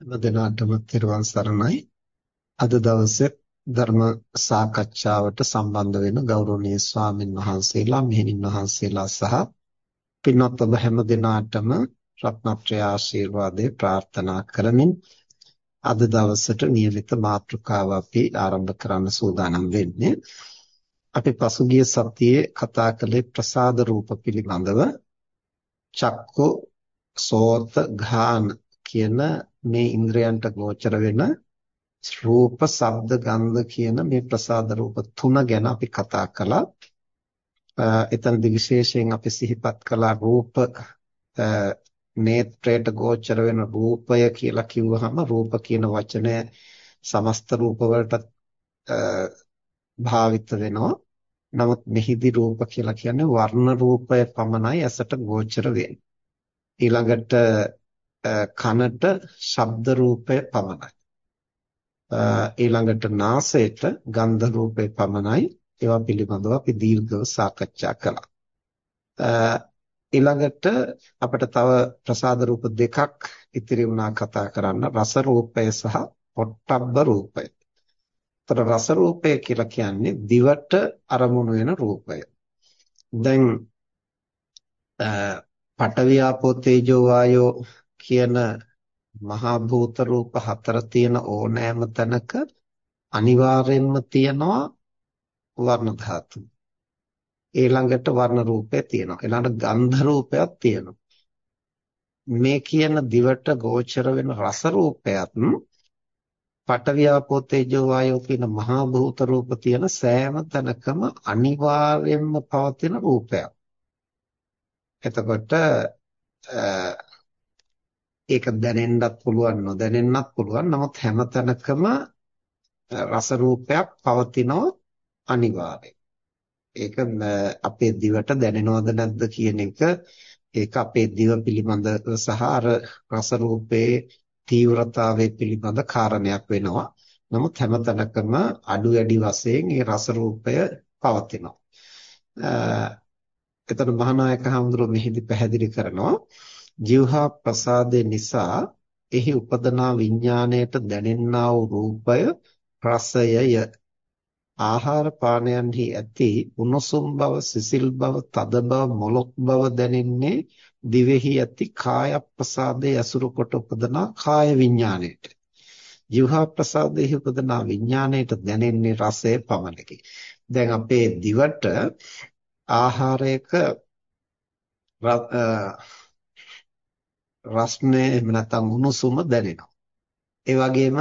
හැම දිනකටම තෙරුවන් සරණයි. අද දවසේ ධර්ම සාකච්ඡාවට සම්බන්ධ වෙන ගෞරවනීය ස්වාමින් වහන්සේලා, මෙහෙණින් වහන්සේලා සහ පින්වත් ඔබ හැම දිනාටම රත්නත්‍රය ආශිර්වාදේ ප්‍රාර්ථනා කරමින් අද දවසට નિયમિત මාතෘකාව අපි ආරම්භ කරන්න සූදානම් වෙන්නේ. අපි පසුගිය සතියේ කතා කළේ ප්‍රසාද රූප පිළිබඳව චක්කු සෝත ඝාන කියන මේ ඉන්ද්‍රයන්ට ගෝචර වෙන රූප, ශබ්ද, ගන්ධ කියන මේ ප්‍රසාද රූප තුන ගැන අපි කතා කළා. එතනදි විශේෂයෙන් අපි සිහිපත් කළා රූප නේත්‍රයට ගෝචර වෙන රූපය කියලා කිව්වහම රූප කියන වචනය සමස්ත රූප වලට භාවිත වෙනවා. නමුත් මෙහිදී රූප කියලා කියන්නේ වර්ණ රූපය පමණයි ඇසට ගෝචර වෙන්නේ. ඊළඟට කනට ශබ්ද රූපය පමණයි. ඊළඟට නාසයට ගන්ධ රූපය පමණයි. ඒවා පිළිබඳව අපි දීර්ඝව සාකච්ඡා කළා. ඊළඟට අපිට තව ප්‍රසාද රූප දෙකක් ඉතිරි වුණා කතා කරන්න රස රූපය සහ පොට්ටබ්බ රූපය. ତර රස රූපය කියලා කියන්නේ දිවට අරමුණු වෙන රූපය. දැන් පඨවි ආපෝ තේජෝ වායෝ කියන මහා භූත රූප හතර තියෙන ඕනෑම තැනක අනිවාර්යෙන්ම තියනවා වර්ණ ධාතු. ඊළඟට වර්ණ රූපය තියෙනවා. ඊළඟට ගන්ධ රූපයක් තියෙනවා. මේ කියන දිවට ගෝචර වෙන රස රූපයත් පඨවි ආපෝ තේජෝ වායෝ කියන මහා භූත රූප තියෙන සෑම තැනකම අනිවාර්යෙන්ම පවතින රූපයක්. එතකොට ඒක දැනෙන්නත් පුළුවන් නොදැනෙන්නත් පුළුවන්. නමුත් හැමතැනකම රස රූපයක් පවතිනව අනිවාර්යයි. ඒක අපේ දිවට දැනෙනවද නැද්ද කියන එක ඒක අපේ දිව පිළිබඳ සහ අර රස රූපේ තීව්‍රතාවය පිළිබඳ කාරණයක් වෙනවා. නමුත් හැමතැනකම අඩු වැඩි වශයෙන් මේ රස රූපය පවතිනවා. එතන මහානායක හඳුරෝ මෙහිදී පැහැදිලි කරනවා ජීවහා ප්‍රසාදේ නිසා එහි උපදනා විඥාණයට දැනෙන්නා වූ රූපය රසයය ආහාර පානයන්හි ඇති උණුසුම් බව සිසිල් බව තද බව මොලොක් බව දැනෙන්නේ දිවෙහි ඇති කාය ප්‍රසාදයේ අසුරු කොට උපදනා කාය විඥාණයට. ජීවහා ප්‍රසාදයේ උපදනා විඥාණයට දැනෙන්නේ රසය පමණකි. දැන් අපේ දිවට ආහාරයක රස්නේ එහෙම නැත්නම් උණුසුම දැනෙනවා. ඒ වගේම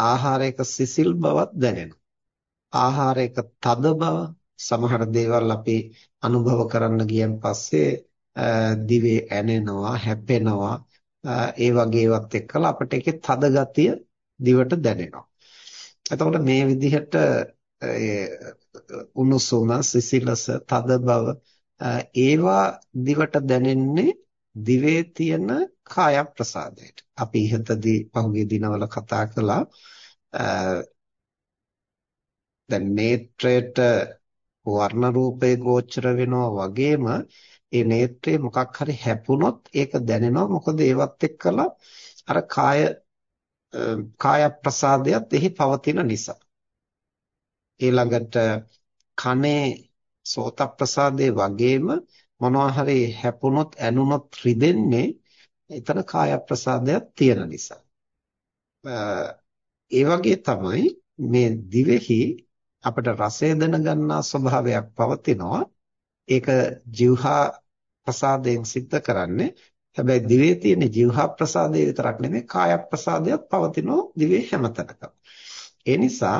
ආහාරයක සිසිල් බවක් දැනෙනවා. ආහාරයක තද බව සමහර දේවල් අපි අනුභව කරන්න ගියන් පස්සේ දිවේ ඇනෙනවා, හැපෙනවා. ඒ වගේ ඒවත් එක්කලා අපිට ඒකේ තද ගතිය දිවට දැනෙනවා. එතකොට මේ විදිහට උණුසුම, සිසිලස, තද බව ඒවා දිවට දැනෙන්නේ දිවේ තියෙන කාය ප්‍රසාදයට. අපි ඉහතදී පහුගිය දිනවල කතා කළා දැන් නේත්‍රයට වර්ණ රූපේ ගෝචර වෙනවා වගේම ඒ නේත්‍රේ මොකක් හරි හැපුණොත් ඒක දැනෙනවා මොකද ඒවත් එක්කලා අර කාය කාය ප්‍රසාදයක් එහි පවතින නිසා ඊළඟට කනේ සෝත ප්‍රසාදේ වගේම මොනවා හරි හැපුණොත් ඇනුනොත් රිදෙන්නේ එතන කාය ප්‍රසාදයක් තියෙන නිසා. ඒ වගේ තමයි මේ දිවෙහි අපට රසය දැනගන්නා ස්වභාවයක් පවතිනවා. ඒක જીවහා ප්‍රසාදයෙන් සිද්ධ කරන්නේ. හැබැයි දිවේ තියෙන જીවහා ප්‍රසාදය විතරක් නෙමෙයි කාය ප්‍රසාදයක් පවතිනවා දිවේ හැමතැනකම. ඒ නිසා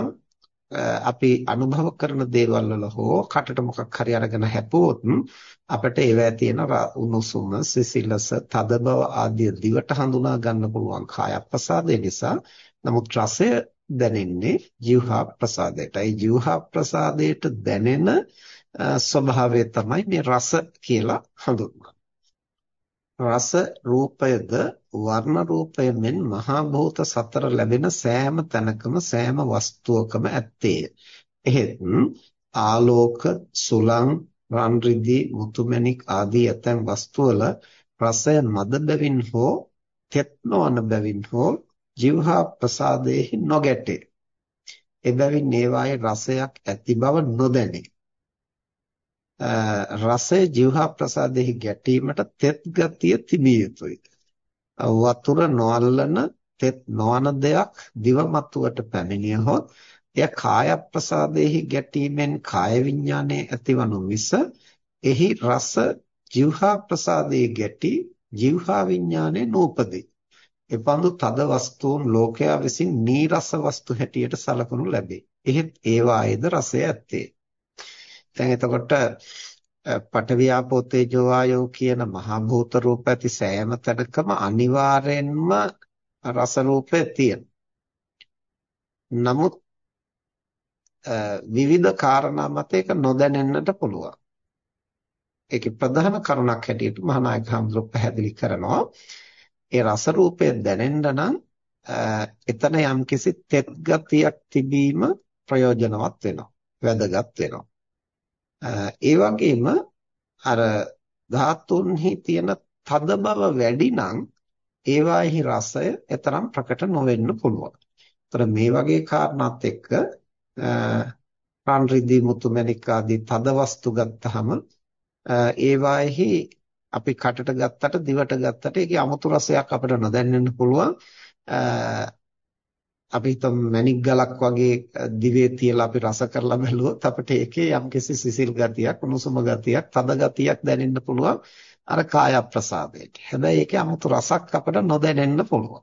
අපි අනුභව කරන දේවල් වල හෝ කටට මොකක් හරි අරගෙන හැපුවොත් අපිට ඒවැය තියෙන උණුසුම සිසිලස තද බව ආදී දිවට හඳුනා ගන්න පුළුවන් කාය ප්‍රසාදය නිසා. නමුත් රසය දැනෙන්නේ જીවහා ප්‍රසාදයටයි. જીවහා ප්‍රසාදයට දැනෙන ස්වභාවය තමයි මේ රස කියලා හඳුන්වන්නේ. රස රූපයද වර්ණ රූපය මෙන් මහා භූත සතර ලැබෙන සෑම තැනකම සෑම වස්තුවකම ඇත්තේය. එහෙත් ආලෝක සුලං රන් රිදී මුතුමැණික් ආදී ඇතැම් වස්තුවල රසය මද බැවින් හෝ තෙත් නොවන බැවින් හෝ જીවහා ප්‍රසාදේහි නොගැටේ. එබැවින් ඒවායේ රසයක් ඇති බව නොදැනේ. රසය જીවහා ප්‍රසාදෙහි ගැටීමට තෙත් ගතිය තිබිය යුතුයි. වතුර නොඅල්ලන තෙත් නොවන දෙයක් දිවමත්ුවට පැමිණියහොත් එය කාය ප්‍රසාදෙහි ගැටීමෙන් කාය විඥානයේ ඇතිවනු විස එහි රස જીවහා ප්‍රසාදයේ ගැටි જીවහා විඥානයේ නූපදී. එපඳු තද වස්තුන් ලෝකයා විසින් නීරස වස්තු හැටියට සලකනු ලැබේ. එහෙත් ඒවායේද රසය ඇත්තේ. දැන් එතකොට පඨවියාපෝ තේජෝ වායෝ කියන මහා භූත රූප ඇති සෑම තැනකම අනිවාර්යෙන්ම රස රූපය තියෙනවා. නමුත් විවිධ කාරණා මත ඒක නොදැනෙන්නට පුළුවන්. ඒකේ ප්‍රධාන කරුණක් හැටියට මහානායක හඳුරු පැහැදිලි කරනවා. ඒ රස රූපය දැනෙන්න නම් එතන යම්කිසි තෙත් ගතියක් තිබීම ප්‍රයෝජනවත් වෙනවා. වැදගත් වෙනවා. ඒ වගේම අර ධාතුන්හි තියෙන තද බව වැඩි නම් ඒවාෙහි රසය එතරම් ප්‍රකට නොවෙන්න පුළුවන්. ඒතර මේ වගේ කාරණාත් එක්ක රන් රිදී මුතු මැණික් ආදී තද වස්තු ගත්තහම ඒවාෙහි අපි කටට ගත්තට දිවට ගත්තට ඒකේ අමුතු රසයක් අපිට නොදැනෙන්න පුළුවන්. අපි හිතමු මණික් ගලක් වගේ දිවේ තියලා අපි රස කරලා බැලුවොත් අපිට ඒකේ යම්කිසි සිසිල් ගතියක් උණුසුම ගතියක් තද ගතියක් දැනෙන්න පුළුවන් අර කාය ප්‍රසාදයට. හැබැයි ඒකේ 아무තු රසක් අපිට නොදැනෙන්න පුළුවන්.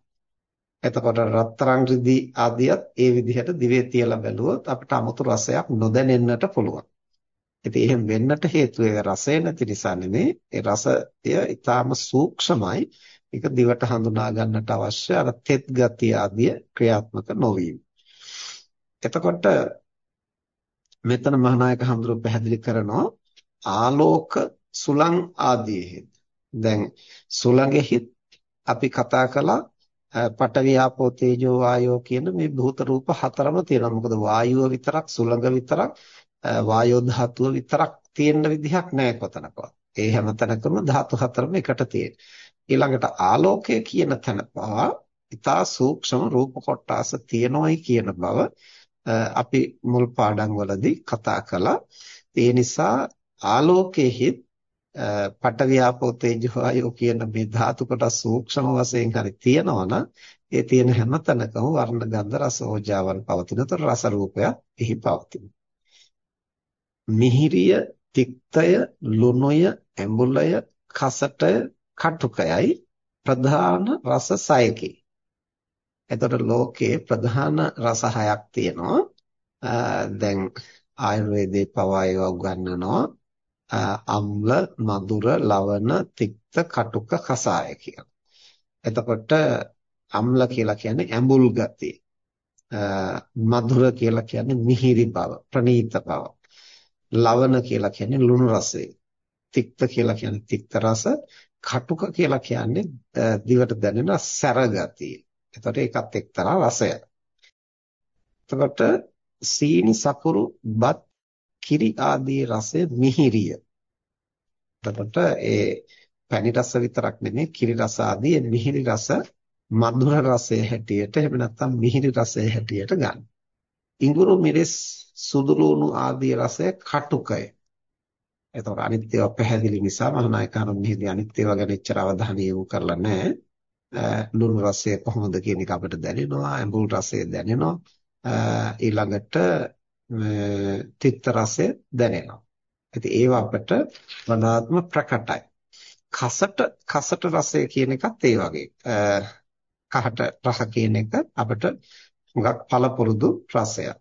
එතකොට රත්තරන් රිදී ආදියත් ඒ විදිහට දිවේ තියලා බැලුවොත් අපිට 아무තු රසයක් නොදැනෙන්නට පුළුවන්. ඉතින් එහෙම වෙන්නට හේතුව ඒ රසය නැති නිසා නෙමෙයි. ඒ රසය ඊටාම සූක්ෂමයි. ඒක දිවට හඳුනා ගන්නට අවශ්‍ය අර තෙත් ගතිය ආදිය ක්‍රියාත්මක නොවීම. එතකොට මෙතන මහානායක හඳුරු පැහැදිලි කරනවා ආලෝක සුලං ආදීෙහි. දැන් සුලඟෙහි අපි කතා කළා පඨවි ආපෝ තේජෝ වායෝ කියන මේ භූත රූප හතරම තියෙනවා. මොකද වායුව විතරක් සුලඟ විතරක් වායෝ ධාතුව විතරක් තියෙන විදිහක් නැහැ කොතනකවත්. ඒ හැම තැනකම ධාතු හතරම එකට තියෙනවා. ඊළඟට ආලෝකය කියන තැන පවා ඊතා සූක්ෂම රූප කොටාස තියෙනොයි කියන බව අපි මුල් පාඩම් වලදී කතා කළා. ඒ නිසා ආලෝකයේ පටවියාපෝ තේජෝ ආයෝ කියන මේ ධාතු කොටස් සූක්ෂම වශයෙන් හරි තියෙනවනම් ඒ තියෙන හැම තැනකම වර්ණ ගන්ධ රස ඕජාවන් පවතිනතර රස රූපයක් එහි පවතින. මිහිරිය, තික්තය, ලුණුය, ඇඹුලය, කසටය කටුකයයි ප්‍රධාන රස සයකි. එතකොට ලෝකේ ප්‍රධාන රස හයක් තියෙනවා. දැන් ආයුර්වේදයේ පවා ඒවා උගන්වනවා. අම්ල, මధుර, ලවණ, තික්ත, කටුක, කසාය කියලා. එතකොට අම්ල කියලා කියන්නේ ඇඹුල් ගතිය. මధుර කියලා කියන්නේ මිහිරි බව, ප්‍රණීත බව. ලවණ කියලා කියන්නේ ලුණු රසය. තික්ත කියලා කියන්නේ තික්ත රස. කටුක කියලා කියන්නේ දිවට දැනෙන සැර ගතිය. එතකොට ඒකත් එක්තරා රසයක්. එතකොට සීනි සකුරු බත් කිරි ආදී රසය මිහිරිය. එතකොට ඒ පැණි රස විතරක් නෙමෙයි කිරි රස ආදී මිහිරි රස මధుර රසය හැටියට එහෙම නැත්නම් මිහිරි රසය හැටියට ගන්න. ඉඟුරු මිරිස් සුදුලුණු ආදී රසය කටුකය. එතකොට අනිත් ඒවා පැහැදිලි නිසා මහානායකහරු මෙහිදී අනිත් ඒවා ගැන එච්චර අවධානය යොමු කරලා නැහැ. ලුණු රසය කොහොමද කියන එක අපිට දැනෙනවා, ඇඹුල් රසය දැනෙනවා. ඊළඟට තිත්ත රසය දැනෙනවා. ඉතින් ඒවා අපිට වඩාත්ම ප්‍රකටයි. කසට කසට රසය කියන එකත් ඒ වගේ. කහට රස කියන එක අපිට හුඟක් පළපුරුදු රසයක්.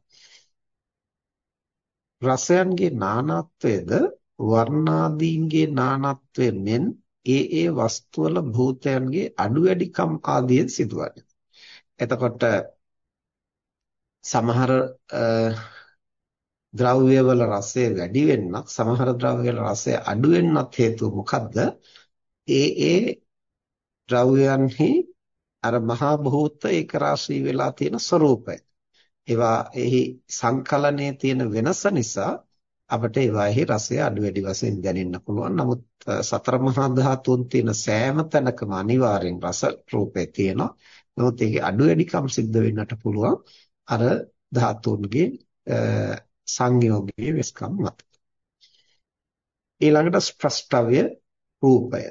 රසයන්ගේ නානත්වයේද වර්ණාදීන්ගේ නානත්වයෙන් මෙන් ඒ ඒ වස්තුවල භූතයන්ගේ අඩු වැඩිකම් ආදියෙන් සිදුවන්නේ. එතකොට සමහර ද්‍රව්‍යවල රසය වැඩි වෙන්නත් සමහර ද්‍රව්‍යවල රසය අඩු වෙන්නත් හේතුව මොකද්ද? ඒ ඒ ද්‍රව්‍යයන්හි අර මහා භූත ඒක රාශී වෙලා තියෙන ස්වરૂපය. ඒවා එහි සංකලනයේ තියෙන වෙනස නිසා අපිට ඒවාෙහි රසය අඩු වැඩි වශයෙන් දැනෙන්න පුළුවන්. නමුත් සතර මහා ධාතුන් තියෙන සෑම තැනකම අනිවාර්යෙන් රස රූපේ තියෙනවා. නමුත් ඒකේ අඩු වැඩිකම් සිද්ධ වෙන්නට පුළුවන් අර ධාතුන්ගේ සංයෝගයේ වෙස්කම් මත. ඊළඟට ස්ප්‍රස්ටව්‍ය රූපය.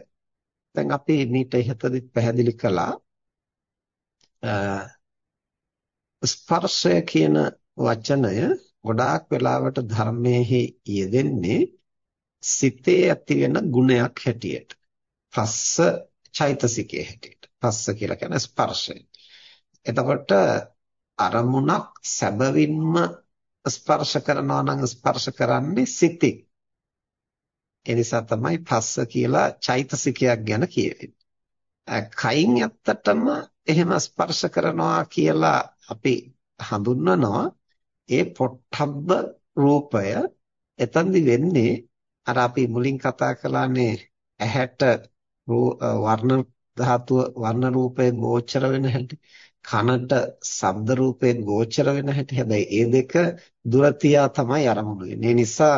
දැන් අපි මීට ඉහතදී පැහැදිලි කළා ස්පර්ශය කියන වචනය ගොඩාක් වෙලාවට ධර්මයේහි යෙදෙන්නේ සිතේ ඇති වෙන ගුණයක් හැටියට. පස්ස චෛතසිකයේ හැටියට. පස්ස කියලා කියන්නේ ස්පර්ශය. එතකොට අරමුණක් සැබවින්ම ස්පර්ශ කරනවා නම් ස්පර්ශ කරන්නේ සිතින්. ඒ නිසා තමයි පස්ස කියලා චෛතසිකයක් ගැන කියවෙන්නේ. කයින් ඇත්තටම එහෙම ස්පර්ශ කරනවා කියලා අපි හඳුන්වනවා ඒ පොට්ටබ්බ රූපය එතනදි වෙන්නේ අර අපි මුලින් කතා කළානේ ඇහැට වර්ණ ධාතුව වර්ණ රූපේ ගෝචර වෙන හැටි කනට ශබ්ද රූපේ ගෝචර වෙන හැටි හැබැයි ඒ දෙක දුර තියා තමයි අරමුණු වෙන්නේ. ඒ නිසා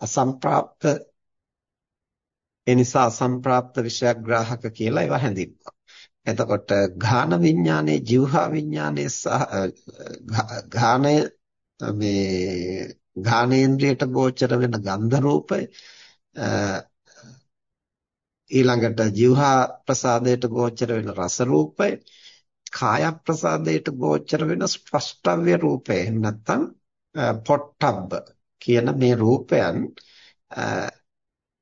අසම්ප්‍රාප්ත ඒ නිසා අසම්ප්‍රාප්ත විෂයග්‍රාහක කියලා ඒවා හැඳින්වනවා. එතකොට ඝාන විඥානයේ જીවහා විඥානයේ සහ ඝානය මේ ඝානේන්ද්‍රයට ගෝචර වෙන ගන්ධ රූපය ඊළඟට જીවහා ප්‍රසාදයට ගෝචර වෙන රස රූපය කාය ප්‍රසාදයට ගෝචර වෙන ස්පෂ්ටව්‍ය රූපය එහෙම නැත්නම් පොට්ටබ්බ කියන මේ රූපයන්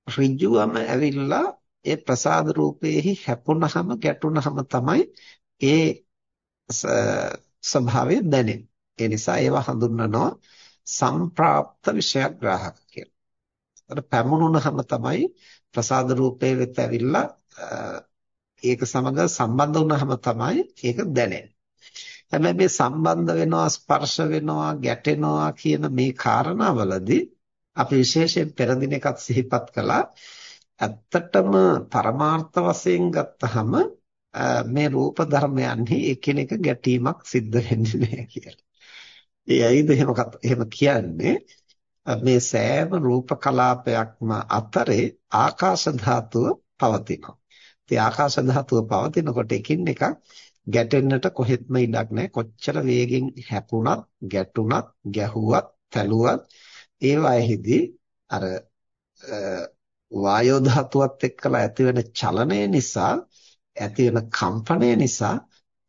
ඍජුවම ඇවිල්ලා ඒ ප්‍රසාද රූපේහි හැපුණහම ගැටුණහම තමයි ඒ ස්වභාවය දැනෙන්නේ. ඒ නිසා ඒවා හඳුන්වනවා සම්ප්‍රාප්ත විෂයග්‍රාහක කියලා. ඒතර පැමුණුනහම තමයි ප්‍රසාද රූපේ වෙත ඇවිල්ලා ඒක සමග සම්බන්ධ වුණාම තමයි ඒක දැනෙන්නේ. හැබැයි මේ සම්බන්ධ වෙනවා ස්පර්ශ වෙනවා ගැටෙනවා කියන මේ කාරණාවලදී අපි විශේෂයෙන් පෙර දින එකක් සිහිපත් කළා ඇත්තටම පරමාර්ථ වශයෙන් ගත්තහම මේ රූප ධර්මයන්හි එකිනෙක ගැටීමක් සිද්ධ වෙන්නේ නැහැ කියලා. ඒ ඇයිද එහෙම එහෙම කියන්නේ මේ සෑම රූප කලාපයක්ම අතරේ ආකාශ ධාතුව පවතිනවා. ඉතින් ආකාශ ධාතුව පවතිනකොට එකින් එකක් ගැටෙන්නට කොහෙත්ම ඉඩක් නැහැ. කොච්චර වේගෙන් හැපුණත්, ගැටුණත්, ගැහුවත්, තැළුවත් ඒ වයෙහිදී අර වායෝ ධාතුවත් එක්කලා ඇතිවෙන චලනය නිසා ඇතිවෙන කම්පනය නිසා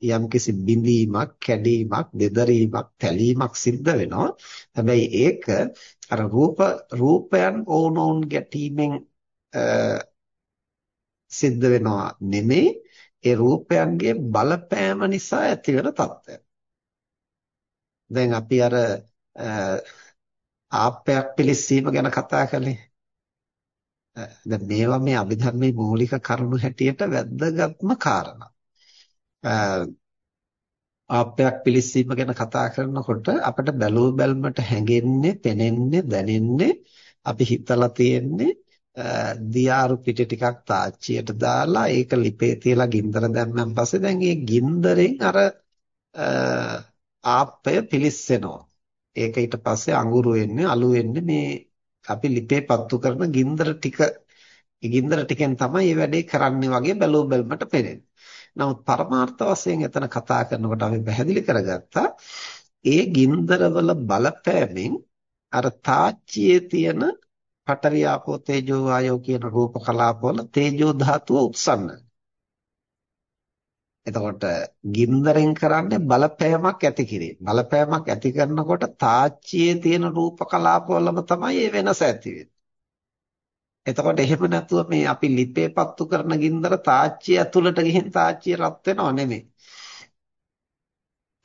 යම්කිසි බිඳීමක් කැඩීමක් දෙදරීමක් තැලීමක් සිද්ධ වෙනවා. හැබැයි ඒක අර රූප රූපයන් ඕනෝන් ගැටීමෙන් සිද්ධ වෙනවා නෙමෙයි ඒ රූපයන්ගේ බලපෑම නිසා ඇතිවෙන තත්ත්වය. දැන් අපි අර ආප්පයක් පිලිස්සීම ගැන කතා කළේ. දැන් මේවා මේ අභිධර්මයේ මූලික කරුණු හැටියට වැද්දගත්ම කාරණා. ආප්පයක් පිලිස්සීම ගැන කතා කරනකොට අපිට බැලූ බැල්මට හැඟෙන්නේ, පෙනෙන්නේ, දැනෙන්නේ අපි හිතලා තියෙන්නේ දියාරු පිටි ටිකක් තාච්චියට දාලා ඒක ලිපේ තියලා ගින්දර දැම්මන් පස්සේ දැන් ඒ ගින්දරෙන් අර ආප්පය පිලිස්සෙනවා. ඒක ඊට පස්සේ අඟුරු වෙන්නේ අලු වෙන්නේ මේ අපි ලිපේ පත්තු කරන ගින්දර ටික ගින්දර ටිකෙන් තමයි මේ වැඩේ කරන්නේ වගේ බැලුව බැලමට පේන්නේ. නමුත් පරමාර්ථ වශයෙන් එතන කතා කරනකොට අපි පැහැදිලි කරගත්තා ඒ ගින්දරවල බලපෑමෙන් අර තාච්චියේ තියෙන පඨවි ආපෝ තේජෝ වායෝ කියන රූප කලාපවල තේජෝ ධාතුව උත්සන්නයි. එතකොට ගින්දරෙන් කරන්නේ බලපෑමක් ඇති කිරීම. බලපෑමක් ඇති කරනකොට තාච්චියේ තියෙන රූප කලාපවලම තමයි ඒ වෙනස ඇති එතකොට එහෙම නැතුව මේ අපි ලිපේ පත්තු කරන ගින්දර තාච්චිය ඇතුළට ගිහින් තාච්චිය රත් වෙනව නෙමෙයි.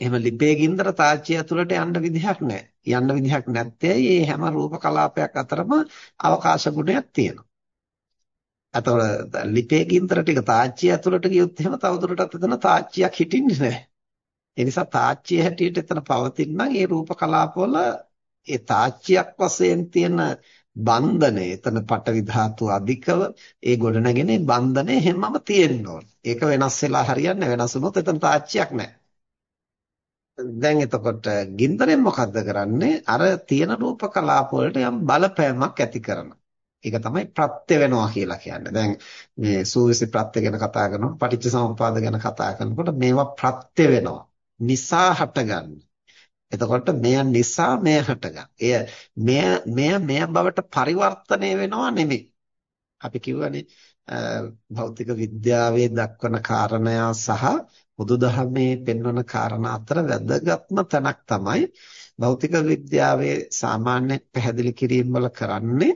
එහෙම ලිපේ ගින්දර තාච්චිය ඇතුළට යන්න විදිහක් නැහැ. යන්න විදිහක් නැත්තේ මේ හැම රූප කලාපයක් අතරම අවකාශ ගුණයක් තියෙනවා. අතවල ලිපේ ගින්දර ටික තාච්චිය ඇතුළට ගියොත් එහෙම තවදුරටත් එතන තාච්චියක් හිටින්නේ නැහැ. ඒ නිසා තාච්චිය හැටියට එතන පවතින නම් ඒ රූප කලාපවල ඒ තාච්චියක් වශයෙන් තියෙන බන්ධනය එතන පටවි ධාතු අධිකව ඒ ගොඩනගෙන බන්ධනය හැමම තියෙන්න ඕන. ඒක වෙනස් වෙලා හරියන්නේ වෙනස් වුණොත් එතන තාච්චියක් නැහැ. දැන් එතකොට ගින්දරෙන් මොකද්ද කරන්නේ? අර තියෙන රූප කලාප වලට යම් බලපෑමක් ඇති කරනවා. ඒක තමයි ප්‍රත්‍ය වෙනවා කියලා කියන්නේ. දැන් මේ සූවිසි ප්‍රත්‍ය ගැන කතා කරනකොට පටිච්චසමුප්පාද ගැන කතා කරනකොට මේවා ප්‍රත්‍ය වෙනවා. නිසා හටගන්න. එතකොට මෙය නිසා මෙය හටගන්න. එය මෙය මෙය මෙය බවට පරිවර්තනය වෙනවා නෙමෙයි. අපි කියවනේ භෞතික විද්‍යාවේ දක්වන කාරණා සහ බුදුදහමේ පෙන්වන කාරණා අතර වැදගත්ම තැනක් තමයි භෞතික විද්‍යාවේ සාමාන්‍ය පැහැදිලි කිරීම වල කරන්නේ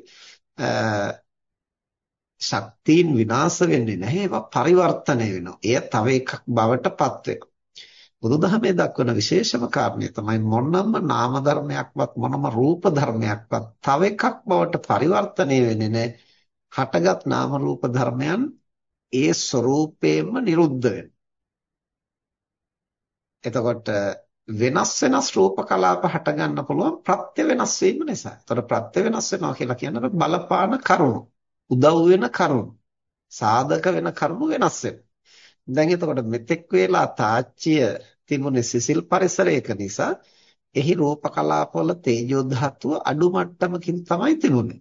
ශක්තියින් විනාශ වෙන්නේ නැහැ ඒවා පරිවර්තනය වෙනවා. එය තව එකක් බවට පත් වෙනවා. බුදුදහමේ දක්වන විශේෂම කාරණය තමයි මොනම නාම ධර්මයක්වත් මොනම රූප ධර්මයක්වත් තව එකක් බවට පරිවර්තනය වෙන්නේ නැහැ. හටගත් නාම රූප ධර්මයන් ඒ ස්වરૂපයෙන්ම නිරුද්ධ වෙනවා. එතකොට වෙනස් වෙනස් රූප කලාප හට ගන්න පුළුවන් ප්‍රත්‍ය වෙනස් වීම නිසා. එතකොට ප්‍රත්‍ය වෙනස් වෙනවා කියලා කියන්නේ බලපාන කරුණු, උදව් වෙන කරුණු, සාධක වෙන කරුණු වෙනස් වෙනවා. දැන් එතකොට මෙතෙක් වේලා තාච්චිය තිබුණේ සිසිල් පරිසරයක නිසා එහි රූප කලාපවල තේජෝ ධාතුව අඩු මට්ටමකින් තමයි තිබුණේ.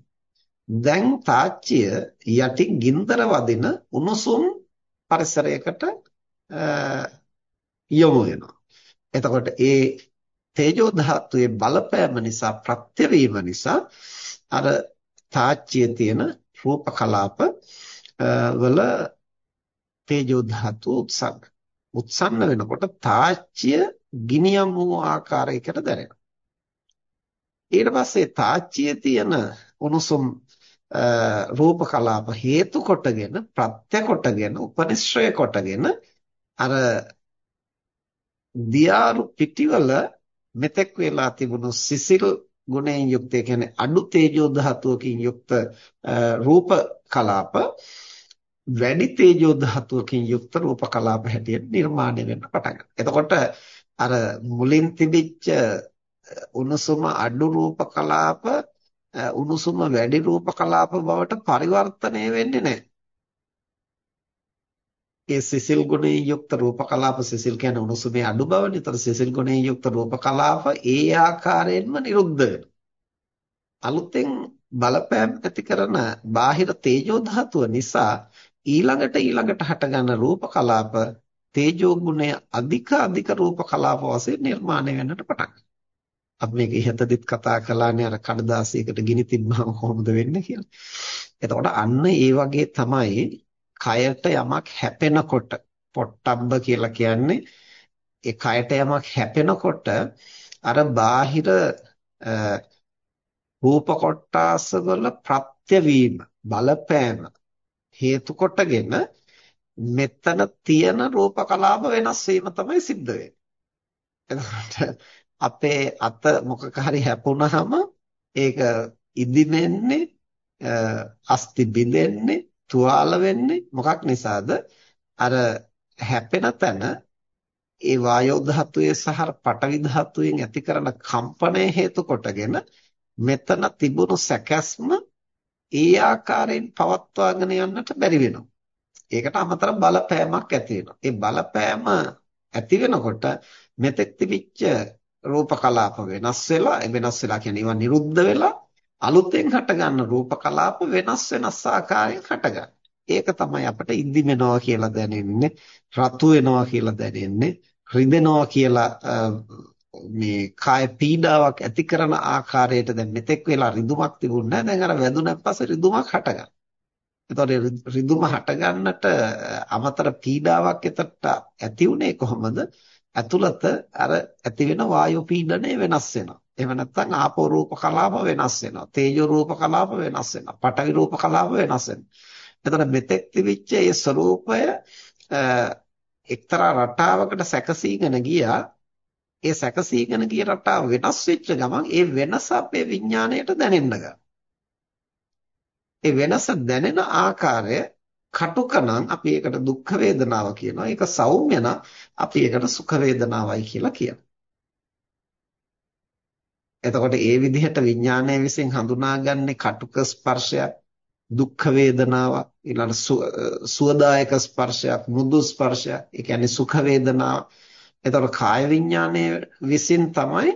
දැන් තාච්චිය යටින් ගින්දර වදින උණුසුම් පරිසරයකට යොමු වෙනවා. එතකොට ඒ තේජෝ ධාතුවේ බලපෑම නිසා ප්‍රත්‍ය නිසා අර තාච්චියේ තියෙන රූප කලාප වල තේජෝ ධාතුව උත්සන්න උත්සන්න වෙනකොට තාච්චිය ගිනියම් වූ ආකාරයකට දැනෙනවා. ඊට පස්සේ තාච්චියේ තියෙන උණුසුම් රූප කලාප හේතු කොටගෙන ප්‍රත්‍ය කොටගෙන උපනිශ්‍රය කොටගෙන අර දියාරු පිටිවල මෙතෙක් වෙලා තිබුණු සිසිල් ගුණයෙන් යුක්ත ඒ කියන්නේ අඩු තේජෝ ධාතුවකින් යුක්ත රූප කලාප වැඩි තේජෝ ධාතුවකින් යුක්ත රූප කලාප හැටියට නිර්මාණය වෙන්න පටන් එතකොට අර මුලින් තිබිච්ච උණුසුම අඩු රූප කලාප උණුසුම වැඩි රූප කලාප බවට පරිවර්තනය වෙන්නේ නැහැ. ඒ සිසිල් ගුණයෙන් යුක්ත රූප කලාප සිසිල් කියන්නේ උණුසුමේ අඩු බවනේ. ඒතර සිසිල් ගුණයෙන් යුක්ත රූප කලාප ඒ ආකාරයෙන්ම නිරුද්ධ වෙනවා. අලුතෙන් බලපෑම් ඇති කරන බාහිර තේජෝ ධාතුව නිසා ඊළඟට ඊළඟට හටගන්න රූප කලාප තේජෝ ගුණය අධික අධික රූප කලාප වශයෙන් නිර්මාණය වෙන්නට පටන් අපි මේක ඉහතදිත් කතා කළානේ අර කඩදාසියකට ගිනි තිබ්බම කොහොමද වෙන්නේ කියලා. එතකොට අන්න ඒ වගේ තමයි කයට යමක් හැපෙනකොට පොට්ටබ්බ කියලා කියන්නේ ඒ කයට යමක් හැපෙනකොට අර බාහිර රූප කොටාස වල ප්‍රත්‍ය වීම බලපෑම හේතු කොටගෙන මෙතන තියෙන රූප කලාප වෙනස් වීම තමයි සිද්ධ වෙන්නේ. එතකොට අපේ අත මොකක හරි හැපුණාම ඒක ඉදිමෙන්නේ අස්ති බිඳෙන්නේ තුවාල වෙන්නේ මොකක් නිසාද? අර හැපෙන තැන ඒ වායෝ ධාතුවේ සහ පඨවි ධාතුවෙන් ඇති කරන කම්පනය හේතු කොටගෙන මෙතන තිබුණු සැකැස්ම ඒ ආකාරයෙන් පවත්වාගෙන යන්නට බැරි වෙනවා. ඒකට අමතර බලපෑමක් ඇති වෙනවා. ඒ බලපෑම ඇති වෙනකොට මෙතෙක් තිබිච්ච රූප කලාප වෙනස් වෙලා වෙනස් වෙලා කියන්නේ ඒවා නිරුද්ධ වෙලා අලුතෙන් හටගන්න රූප කලාප වෙනස් වෙනස් ආකාරයෙන් හටගන්න. ඒක තමයි අපිට ඉදිමෙනවා කියලා දැනෙන්නේ, රතු වෙනවා කියලා දැනෙන්නේ, රිදෙනවා කියලා මේ කාය පීඩාවක් ඇති කරන ආකාරයට දැන් මෙතෙක් වෙලා රිදුමක් තිබුණේ නැහැ. දැන් අර වැදුනන් පස්සේ රිදුමක් හටගන්නවා. එතකොට රිදුම හටගන්නට අමතර පීඩාවක් එතට ඇති උනේ කොහොමද? ඇතුළත අර ඇති වෙන වායු පීඩනය වෙනස් වෙනවා. එහෙම නැත්නම් ආපෝ රූප කලාප වෙනස් වෙනවා. තේජෝ රූප කලාප වෙනස් වෙනවා. පඨවි රූප කලාප වෙනස් වෙනවා. එතකොට මෙතෙක් තිබිච්ච ඒ ස්වરૂපය එක්තරා රටාවකට සැකසීගෙන ගියා. ඒ සැකසීගෙන ගිය රටාව වෙනස් වෙච්ච ගමන් ඒ වෙනස අපේ විඥාණයට දැනෙන්න ඒ වෙනස දැනෙන ආකාරය කටුකනම් අපි ඒකට දුක්ඛ වේදනාව කියනවා. ඒක සෞම්‍ය නම් අපි ඒකට සුඛ වේදනාවයි කියලා කියනවා. එතකොට ඒ විදිහට විඥානය විසින් හඳුනාගන්නේ කටුක ස්පර්ශයක් දුක්ඛ වේදනාවක් ඊළඟ සුවදායක ස්පර්ශයක් මෘදු ස්පර්ශයක් ඒ කියන්නේ සුඛ වේදනාව එතකොට කාය විඥානයේ විසින් තමයි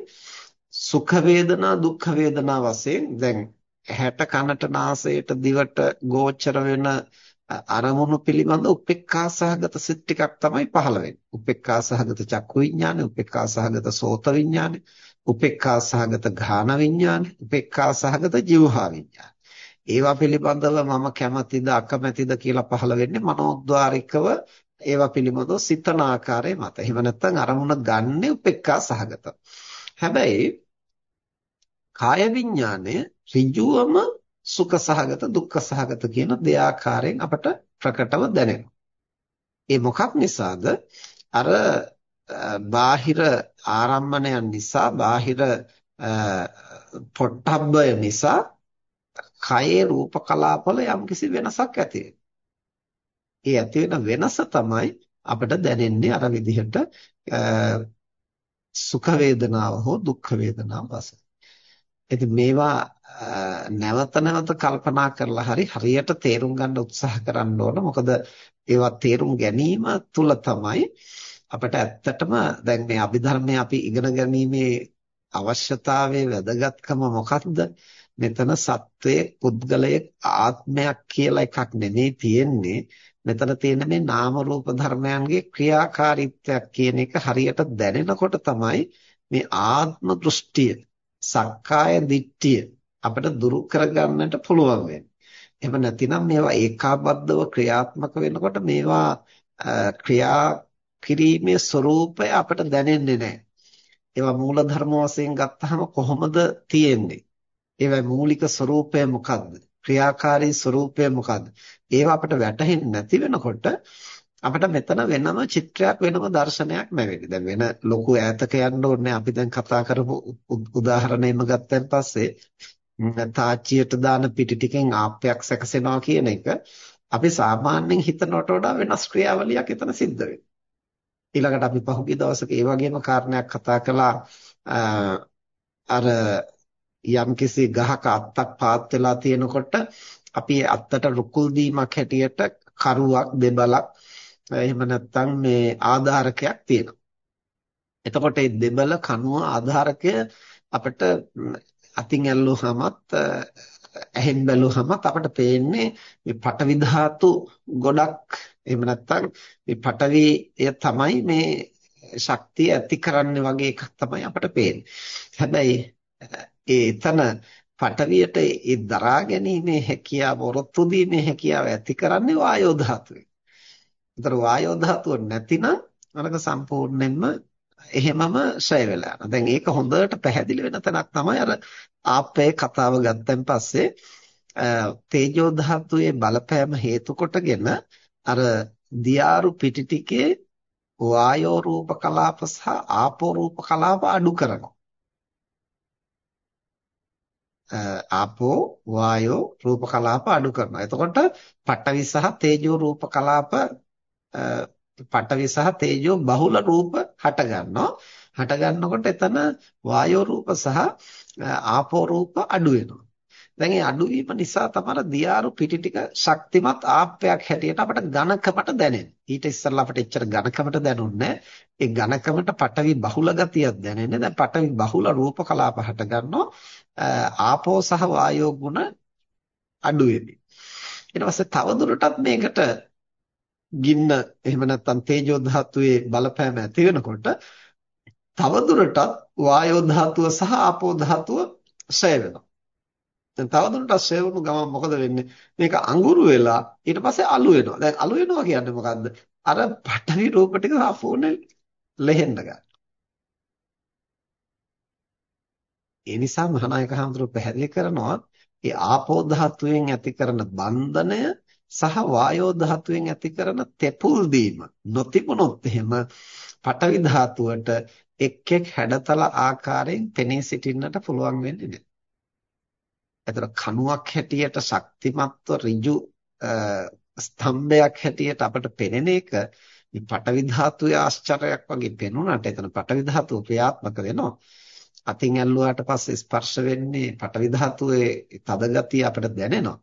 සුඛ වේදනා දුක්ඛ වේදනා වශයෙන් දැන් හැට කනට නාසයට දිවට ගෝචර වෙන අරමුණු පිළිබඳ උපේක්ඛා සහගත සිත් ටිකක් තමයි පහළ වෙන්නේ. උපේක්ඛා සහගත චක්කු විඥානෙ, උපේක්ඛා සහගත සෝත විඥානෙ, උපේක්ඛා සහගත ඝාන විඥානෙ, උපේක්ඛා සහගත જીවහා විඥානෙ. ඒවා පිළිබඳව මම කැමතිද අකමැතිද කියලා පහළ වෙන්නේ මනෝද්වාරිකව ඒවා පිළිබඳව සිතන ආකාරය මත. එහෙම නැත්නම් අරමුණ ගන්නෙ උපේක්ඛා සහගත. හැබැයි කාය විඥානය ඍජුවම සුඛ සහගත දුක්ඛ සහගත කියන දෙආකාරයෙන් අපට ප්‍රකටව දැනෙනවා. ඒ මොකක් නිසාද? අර බාහිර ආරම්මණයන් නිසා බාහිර පොට්ටබ්බය නිසා කයේ රූප කලාපවල යම්කිසි වෙනසක් ඇති ඒ ඇති වෙන වෙනස තමයි අපිට දැනෙන්නේ අර විදිහට සුඛ වේදනාව හෝ දුක්ඛ වේදනාව වශයෙන්. ඉතින් මේවා නැවත නැවත කල්පනා කරලා හරි හරියට තේරුම් ගන්න උත්සාහ කරන්න ඕන. මොකද ඒවා තේරුම් ගැනීම තුල තමයි අපිට ඇත්තටම දැන් මේ අභිධර්මයේ අපි ඉගෙන ගැනීමේ අවශ්‍යතාවයේ වැදගත්කම මොකක්ද? මෙතන සත්වයේ පුද්ගලයේ ආත්මයක් කියලා එකක් නෙමෙයි තියෙන්නේ. මෙතන තියෙන මේ නාම රූප ධර්මයන්ගේ ක්‍රියාකාරීත්වයක් කියන එක හරියට දැනෙනකොට තමයි මේ ආත්ම දෘෂ්ටිය සක්කාය දිට්ඨිය අපිට දුරු කරගන්නට පුළුවන් වෙන්නේ. එහෙම නැතිනම් මේවා ඒකාබද්ධව ක්‍රියාත්මක වෙනකොට මේවා ක්‍රියා කිරීමේ ස්වરૂපය අපිට දැනෙන්නේ නැහැ. ඒවා මූල ධර්ම වශයෙන් ගත්තාම කොහොමද තියෙන්නේ? ඒවා මූලික ස්වરૂපය මොකද්ද? ක්‍රියාකාරී ස්වરૂපය මොකද්ද? ඒවා අපිට වැටහෙන්නේ නැති වෙනකොට අපිට මෙතන වෙනම චිත්‍රයක් වෙනම දර්ශනයක් නැවෙන්නේ. දැන් වෙන ලොකු ඈතක යන්න ඕනේ අපි දැන් කතා කරපු උදාහරණයම ගත්තන් පස්සේ තාච්චියට දාන පිටි ටිකෙන් ආප්පයක් සැකසෙනවා කියන එක අපි සාමාන්‍යයෙන් හිතනවට වඩා වෙනස් ක්‍රියාවලියක් එතන සිද්ධ වෙනවා. ඊළඟට අපි පහුගිය දවසක ඒ වගේම කාරණයක් කතා කළා අර යම්කිසි ගහක අත්තක් පාත් වෙලා තියෙනකොට අපි අත්තට රුකුල් දීමක් හැටියට කරුවක් දෙබලක් එහෙම නැත්නම් මේ ආධාරකයක් තියෙනවා. එතකොට මේ දෙබල කනුව ආධාරකය අපිට අතින් ඇල්ලුවාමත් ඇහෙන් බැලුවාමත් අපිට පේන්නේ මේ පටවි ධාතු ගොඩක් එහෙම නැත්නම් මේ පටවිය තමයි මේ ශක්තිය ඇති කරන්නේ වගේ එකක් තමයි අපිට පේන්නේ. හැබැයි ඒ එතන පටවියට ඒ දරා ගැනීමේ හැකියාව වරොත්තු දීමේ හැකියාව ඇති කරන්නේ වායෝ ධාතුවේ. ඒතර වායෝ ධාතුව නැතිනම් අනක සම්පූර්ණයෙන්ම එහෙමම ෂය වෙලා යනවා. දැන් ඒක හොඳට පැහැදිලි වෙන තැනක් තමයි අර ආපේ කතාව ගත්තන් පස්සේ තේජෝ ධාතුවේ බලපෑම හේතු කොටගෙන අර දියාරු පිටි ටිකේ වායෝ රූප කලාප සහ ආපෝ රූප කලාප අඩු කරනවා. ආපෝ වායෝ රූප කලාප අඩු කරනවා. එතකොට පඨවි සහ තේජෝ රූප කලාප පඨවි සහ තේජෝ බහුල රූප හට ගන්නවා. හට ගන්නකොට එතන වායෝ රූප සහ ආපෝ රූප අඩු වෙනවා. දැන් මේ අඩුවීම නිසා තමයි දියාරු පිටි ටික ශක්තිමත් ආප්පයක් හැටියට අපිට ඝනකමට දැනෙන්නේ. ඊට ඉස්සෙල්ලා අපිට එච්චර ඝනකමට දැනුන්නේ ඒ ඝනකමට පටවි බහුල ගතියක් දැනෙන්නේ. දැන් පටවි බහුල රූප කලාප හට ගන්නවා. ආපෝ සහ වායෝ ගුණ අඩු වෙන්නේ. ඊට පස්සේ තවදුරටත් මේකට ගින්න එහෙම නැත්නම් තේජෝ ධාතුවේ බලපෑම ඇති වෙනකොට තවදුරටත් වායෝ ධාතුව සහ ආපෝ ධාතුව ක්ෂය වෙනවා. දැන් තවදුරටත් ක්ෂය වුණු ගමන් මොකද වෙන්නේ? මේක අඟුරු වෙලා ඊට පස්සේ අලු වෙනවා. දැන් අලු වෙනවා කියන්නේ මොකද්ද? අර පඨවි රූප ටික සම්පූර්ණ ලෙහෙන්න ගන්නවා. ඒ නිසා මහානායක හඳුරු පැහැදිලි කරනවා ඒ ආපෝ ධාතුවෙන් ඇති කරන බන්ධනය සහ වායෝ ධාතුවෙන් ඇති කරන තෙපුල් දීම නොතිබුණොත් එහෙම පඨවි ධාතුවට එක් එක් හැඩතල ආකාරයෙන් පෙනී සිටින්නට පුළුවන් වෙන්නේ නැහැ. ඒතර කණුවක් හැටියට ශක්තිමත්ව ඍජු ස්තම්භයක් හැටියට අපට පෙනෙන එක මේ පඨවි ධාතුවේ ආශ්චර්යයක් වගේ පෙනුනට එතන පඨවි ධාතුව ක්‍රියාත්මක වෙනවා. අතින් ඇල්ලුවාට පස්සේ ස්පර්ශ වෙන්නේ පටවි ධාතුවේ තද ගතිය අපිට දැනෙනවා.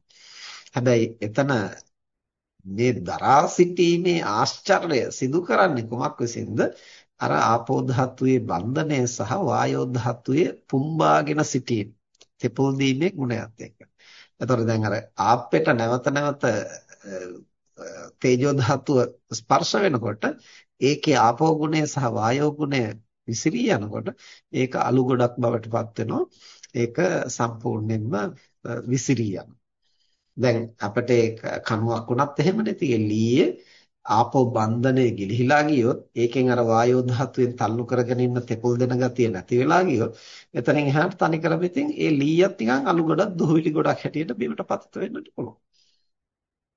හැබැයි එතන මේ දරා සිටීමේ ආශ්චර්යය සිදු කරන්නේ කුමක් විසින්ද? අර ආපෝ ධාතුවේ බන්ධනය සහ වායෝ ධාතුවේ පුම්බාගෙන සිටීම. තෙපොල් දීමේ ගුණයත් එක්ක. එතකොට දැන් අර ආප්පෙට නැවත නැවත තේජෝ ධාතුව ස්පර්ශ වෙනකොට ඒකේ ආපෝ ගුණය සහ වායෝ ගුණය විසිරී යනකොට ඒක අලු ගොඩක් බවට පත් වෙනවා. ඒක සම්පූර්ණයෙන්ම විසිරී යනවා. දැන් අපිට කණුවක් වුණත් එහෙමනේ තියෙන්නේ ආපෝ බන්ධනය ගිලිහිලා ගියොත් ඒකෙන් අර වායෝ ධාතුවෙන් තල්ලු කරගෙන ඉන්න තෙපොල් දෙන ගතිය නැති වෙලා ගියොත් එතනින් එහාට තනි කරම ඉතින් ඒ ලීයත් නිකන් අලු ගොඩක් දුහවිලි ගොඩක් හැටියට බිමට පතිත වෙන්නට පුළුවන්.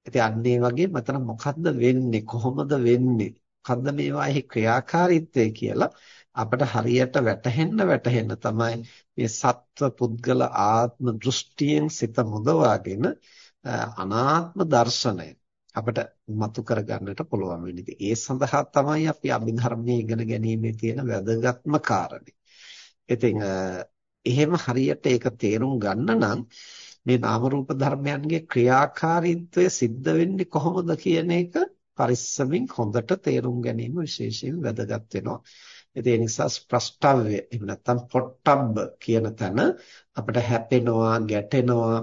ඉතින් අන්න ඒ වගේ මෙතන මොකද්ද වෙන්නේ කොහොමද වෙන්නේ මොකද්ද මේවාෙහි ක්‍රියාකාරීත්වය කියලා අපිට හරියට වැටහෙන්න වැටහෙන්න තමයි මේ සත්ව පුද්ගල ආත්ම දෘෂ්ටියෙන් සිත මුදවාගෙන අනාත්ම දර්ශනය අපිට මතු කරගන්නට පුළුවන් වෙන්නේ. ඒ සඳහා තමයි අපි අභිධර්මයේ ඉගෙන ගැනීමේ තියෙන වැදගත්ම කාරණේ. ඉතින් එහෙම හරියට ඒක තේරුම් ගන්න නම් මේ නාම රූප ධර්මයන්ගේ ක්‍රියාකාරීත්වය සිද්ධ වෙන්නේ කොහොමද කියන එක පරිස්සමින් හොඳට තේරුම් ගැනීම විශේෂයෙන් වැදගත් වෙනවා. ඒ නිසා ස්ප්‍රස්තව්‍ය එහෙම නැත්නම් පොට්ටබ්බ කියන තැන අපිට හැපෙනවා, ගැටෙනවා,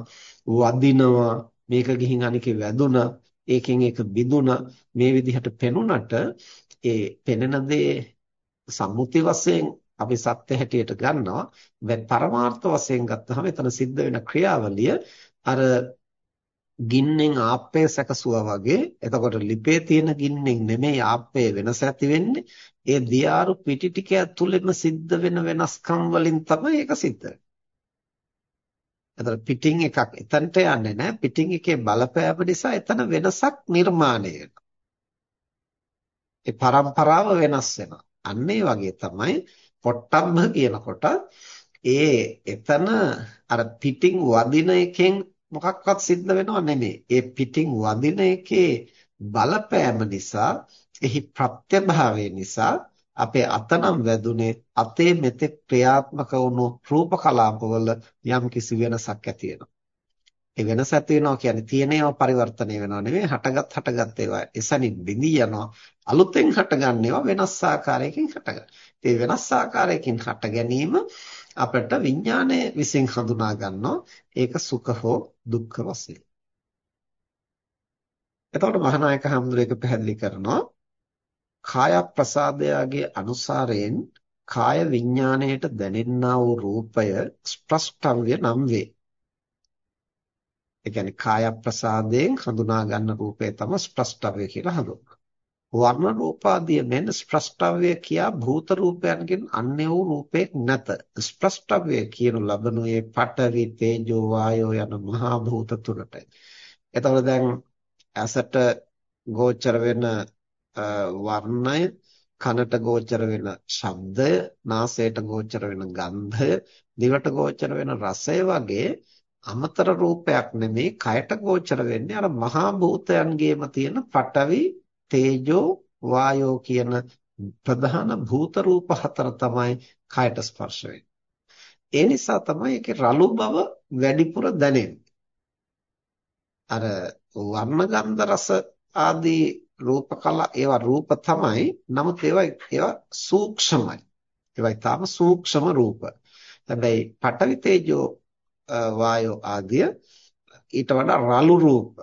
වදිනවා, මේක ගිහින් අනිකේ වැදුනා ඒකෙන් ඒක බිඳුණා මේ විදිහට පෙනුනට ඒ පෙනෙන දේ සම්මුති වශයෙන් අපි සත්‍ය හැටියට ගන්නවා. දැන් පරමාර්ථ වශයෙන් ගත්තහම එතන සිද්ධ වෙන ක්‍රියාවලිය අර ගින්නෙන් ආප්පය සැකසුවා වගේ එතකොට ලිපේ තියෙන ගින්නෙන් නෙමෙයි ආප්පය වෙනස ඇති වෙන්නේ. ඒ දියාරු පිටි ටික ඇතුළෙම සිද්ධ වෙන වෙනස්කම් වලින් තමයි ඒක සිද්ධ වෙන්නේ. එතන පිටින් එකක් එතනට යන්නේ නැහැ. පිටින් එකේ බලපෑම නිසා එතන වෙනසක් නිර්මාණය වෙනවා. ඒ પરම්පරාව වෙනස් වෙනවා. අන්න ඒ වගේ තමයි පොට්ටම්බ කියනකොට ඒ එතන අර පිටින් වදින එකෙන් මොකක්වත් සිද්ධ වෙනව නෙමෙයි. ඒ පිටින් වදින එකේ බලපෑම නිසා එහි ප්‍රත්‍යභාවය නිසා අපේ අතනම් වැදුනේ අතේ මෙතෙක් ක්‍රියාත්මක වුණු රූප කලාපවල යම් කිසි වෙනසක් ඇති වෙනවා. ඒ වෙනස ඇති වෙනවා කියන්නේ තියෙන ඒවා පරිවර්තනය වෙනවා නෙවෙයි හටගත් හටගත් ඒවා එසනින් බිඳී යනවා අලුතෙන් හටගන්න ඒවා වෙනස් ආකාරයකින් හටගන්න. ඒ වෙනස් ආකාරයකින් හට ගැනීම අපිට විඥානය විසින් හඳුනා ගන්නවා ඒක සුඛ හෝ දුක්ඛ වශයෙන්. එතකොට මහානායක හඳුරේක පැහැදිලි කරනවා කාය ප්‍රසාදයාගේ අනුසාරයෙන් කාය විඥාණයට දැනෙන්නා වූ රූපය ස්ප්‍රස්තව්‍ය නම් වේ. ඒ කියන්නේ කාය ප්‍රසාදයෙන් හඳුනා ගන්න රූපය තමයි ස්ප්‍රස්තව්‍ය කියලා හඳුන්වනවා. වර්ණ රූපාදිය මෙන් ස්ප්‍රස්තව්‍ය කියා භූත රූපයන්ගෙන් අන්‍ය වූ රූපයක් නැත. ස්ප්‍රස්තව්‍ය කියනු ලබනුයේ පඨවි තේජෝ වායෝ යන මහා භූත තුනට. එතකොට දැන් ඇසට ගෝචර වෙන වර්ණය කනට ගෝචර වෙන ශබ්දය නාසයට ගෝචර වෙන ගන්ධය දිවට ගෝචර වෙන රසය වගේ අමතර රූපයක් නෙමේ කයට ගෝචර වෙන්නේ අර මහා භූතයන්ගේම තියෙන පඨවි තේජෝ වායෝ කියන ප්‍රධාන භූත රූප හතර තමයි කයට ස්පර්ශ වෙන්නේ. ඒ නිසා තමයි ඒකේ රළු බව වැඩිපුර දැනෙන්නේ. අර වර්ණ ගන්ධ රස ආදී රූප කලා ඒවා රූප තමයි. නමුත් ඒවා ඒවා සූක්ෂමයි. ඒවා ඊටාම සූක්ෂම රූප. හැබැයි පඨවි තේජෝ වායෝ ආදිය ඊට වඩා රළු රූප.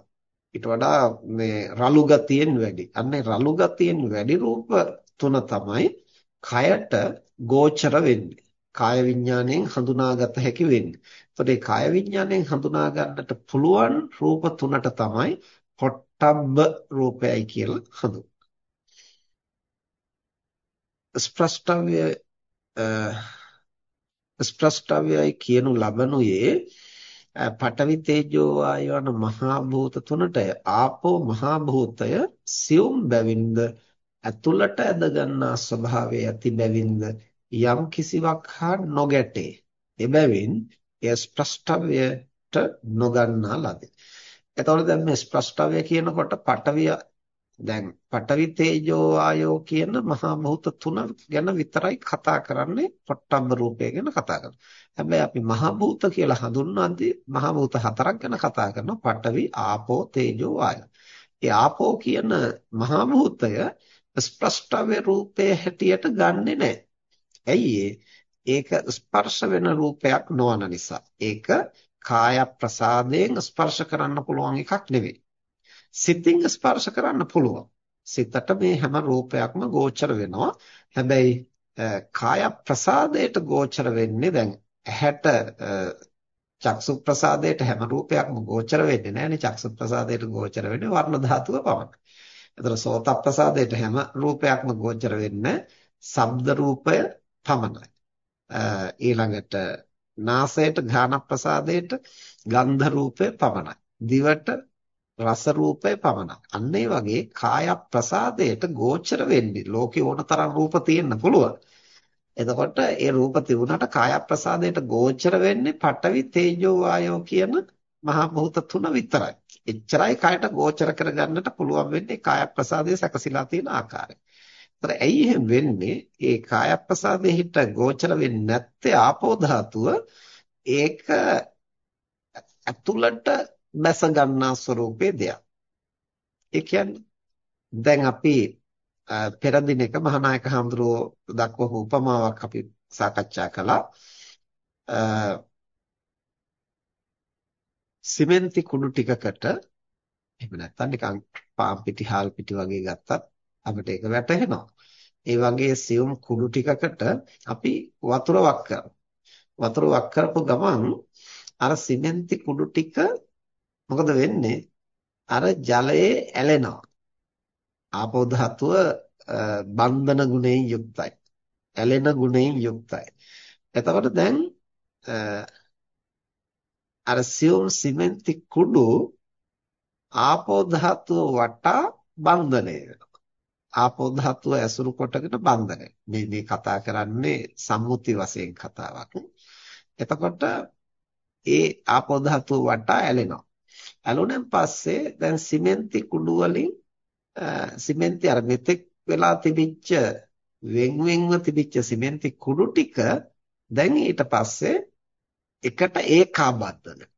ඊට වඩා මේ රළු ගතියෙන් වැඩි. අන්නේ රළු ගතියෙන් වැඩි රූප තුන තමයි කයට ගෝචර වෙන්නේ. කාය විඥාණයෙන් හඳුනාගත හැකි වෙන්නේ. එතකොට මේ කාය විඥාණයෙන් හඳුනා ගන්නට පුළුවන් රූප තුනට තමයි පොට්ටබ්බ රූපයයි කියලා හඳුන්වනවා. ස්ප්‍රස්තව්‍ය ස්ප්‍රස්තව්‍යයි කියනු ලබනුයේ පඨවි තේජෝ වායවන මහා භූත තුනට ආපෝ මහා භූතය සියුම් බැවින්ද ඇතුළට ඇද ගන්නා ස්වභාවය ඇති බැවින්ද යම් කිසිවක් හා නොගැටේ. එබැවින් එය ස්ප්‍රස්තව්‍යයට නොගන්නා ලදී. එතකොට දැන් මේ ස්ප්‍රස්ටවය කියනකොට පටවිය දැන් පටවි තේජෝ ආයෝ කියන මහා භූත තුන ගැන විතරයි කතා කරන්නේ පොට්ටම්බ රූපය ගැන කතා කරනවා. හැබැයි අපි මහා භූත කියලා හඳුන්වද්දී මහා භූත හතරක් ගැන කතා කරනවා පටවි ආපෝ තේජෝ ආයෝ. ඒ ආපෝ කියන මහා භූතය ස්ප්‍රස්ටව්‍ය රූපයේ හැටියට ගන්නෙ නැහැ. ඇයි ඒක ස්පර්ශ වෙන රූපයක් නොවන නිසා. ඒක කාය ප්‍රසාදයෙන් ස්පර්ශ කරන්න පුළුවන් එකක් නෙවෙයි. සිතින් ස්පර්ශ කරන්න පුළුවන්. සිතට මේ හැම රූපයක්ම ගෝචර වෙනවා. හැබැයි කාය ප්‍රසාදයට ගෝචර වෙන්නේ දැන් ඇහැට චක්සු ප්‍රසාදයට හැම රූපයක්ම ගෝචර වෙන්නේ නැහැනේ චක්සු ප්‍රසාදයට ගෝචර වෙන්නේ වර්ණ ධාතුව පමණයි. එතන සෝත ප්‍රසාදයට හැම රූපයක්ම ගෝචර වෙන්නේ ශබ්ද රූපය පමණයි. ඊළඟට නාසයට ඝාන ප්‍රසාදයට ගන්ධ රූපය පමණයි. දිවට රස රූපය පමණයි. අන්න ඒ වගේ කාය ප්‍රසාදයට ගෝචර වෙන්නේ ලෝකේ ඕනතරම් රූප තියෙන්න පුළුවන්. එතකොට ඒ රූප තිබුණාට කාය ප්‍රසාදයට ගෝචර වෙන්නේ පඨවි තේජෝ වායෝ කියන මහා භූත තුන විතරයි. එච්චරයි කායට ගෝචර කරගන්නට පුළුවන් වෙන්නේ කාය ප්‍රසාදයේ සැකසීලා තියෙන ආකාරය. ඒතර ඇයි එහෙම වෙන්නේ? ඒ කාය ප්‍රසාදයේ හිට ගෝචර වෙන්නේ නැත්තේ ආපෝ ධාතුව ඒක ඇතුළට බැස ගන්නා ස්වરૂපයේ දෙයක්. ඒ කියන්නේ දැන් අපි පෙර දිනක මහානායක හඳුරෝ දක්වපු උපමාවක් අපි සාකච්ඡා කළා. සිමෙන්ති කුණු ටිකකට එහෙම නැත්නම් නිකන් පාම් පිටි හාල් පිටි වගේ ගත්තත් අපිට ඒක වැටහෙනවා. ඒ වගේ සියුම් කුණු ටිකකට අපි වතුර වක් කරනවා. වතුර වක් කරපු ගමන් අර සිමෙන්ති කුඩු ටික මොකද වෙන්නේ? අර ජලයේ ඇලෙනවා. ආපෝ ධාතුව බන්ධන ගුණයෙන් යුක්තයි. ඇලෙන ගුණයෙන් යුක්තයි. එතකොට දැන් අර සියුම් සිමෙන්ති කුඩු ආපෝ ධාතුව වටා බන්ධනය වෙනවා. ආපෝ ධාතුව ඇසුරු කොටගෙන බන්ධනය. මේ මේ කතා කරන්නේ සම්මුති වශයෙන් කතාවක්. එතකොට ඒ ආපෝ ධාතුව වටා ඇලෙනවා. ඇලුනෙන් පස්සේ දැන් සිමෙන්ති කුඩු වලින් සිමෙන්ති අර මෙතෙක් වෙලා තිබිච්ච වෙන් වෙන්ව තිබිච්ච සිමෙන්ති කුඩු ටික දැන් ඊට පස්සේ එකට ඒකාබද්ධ වෙනවා.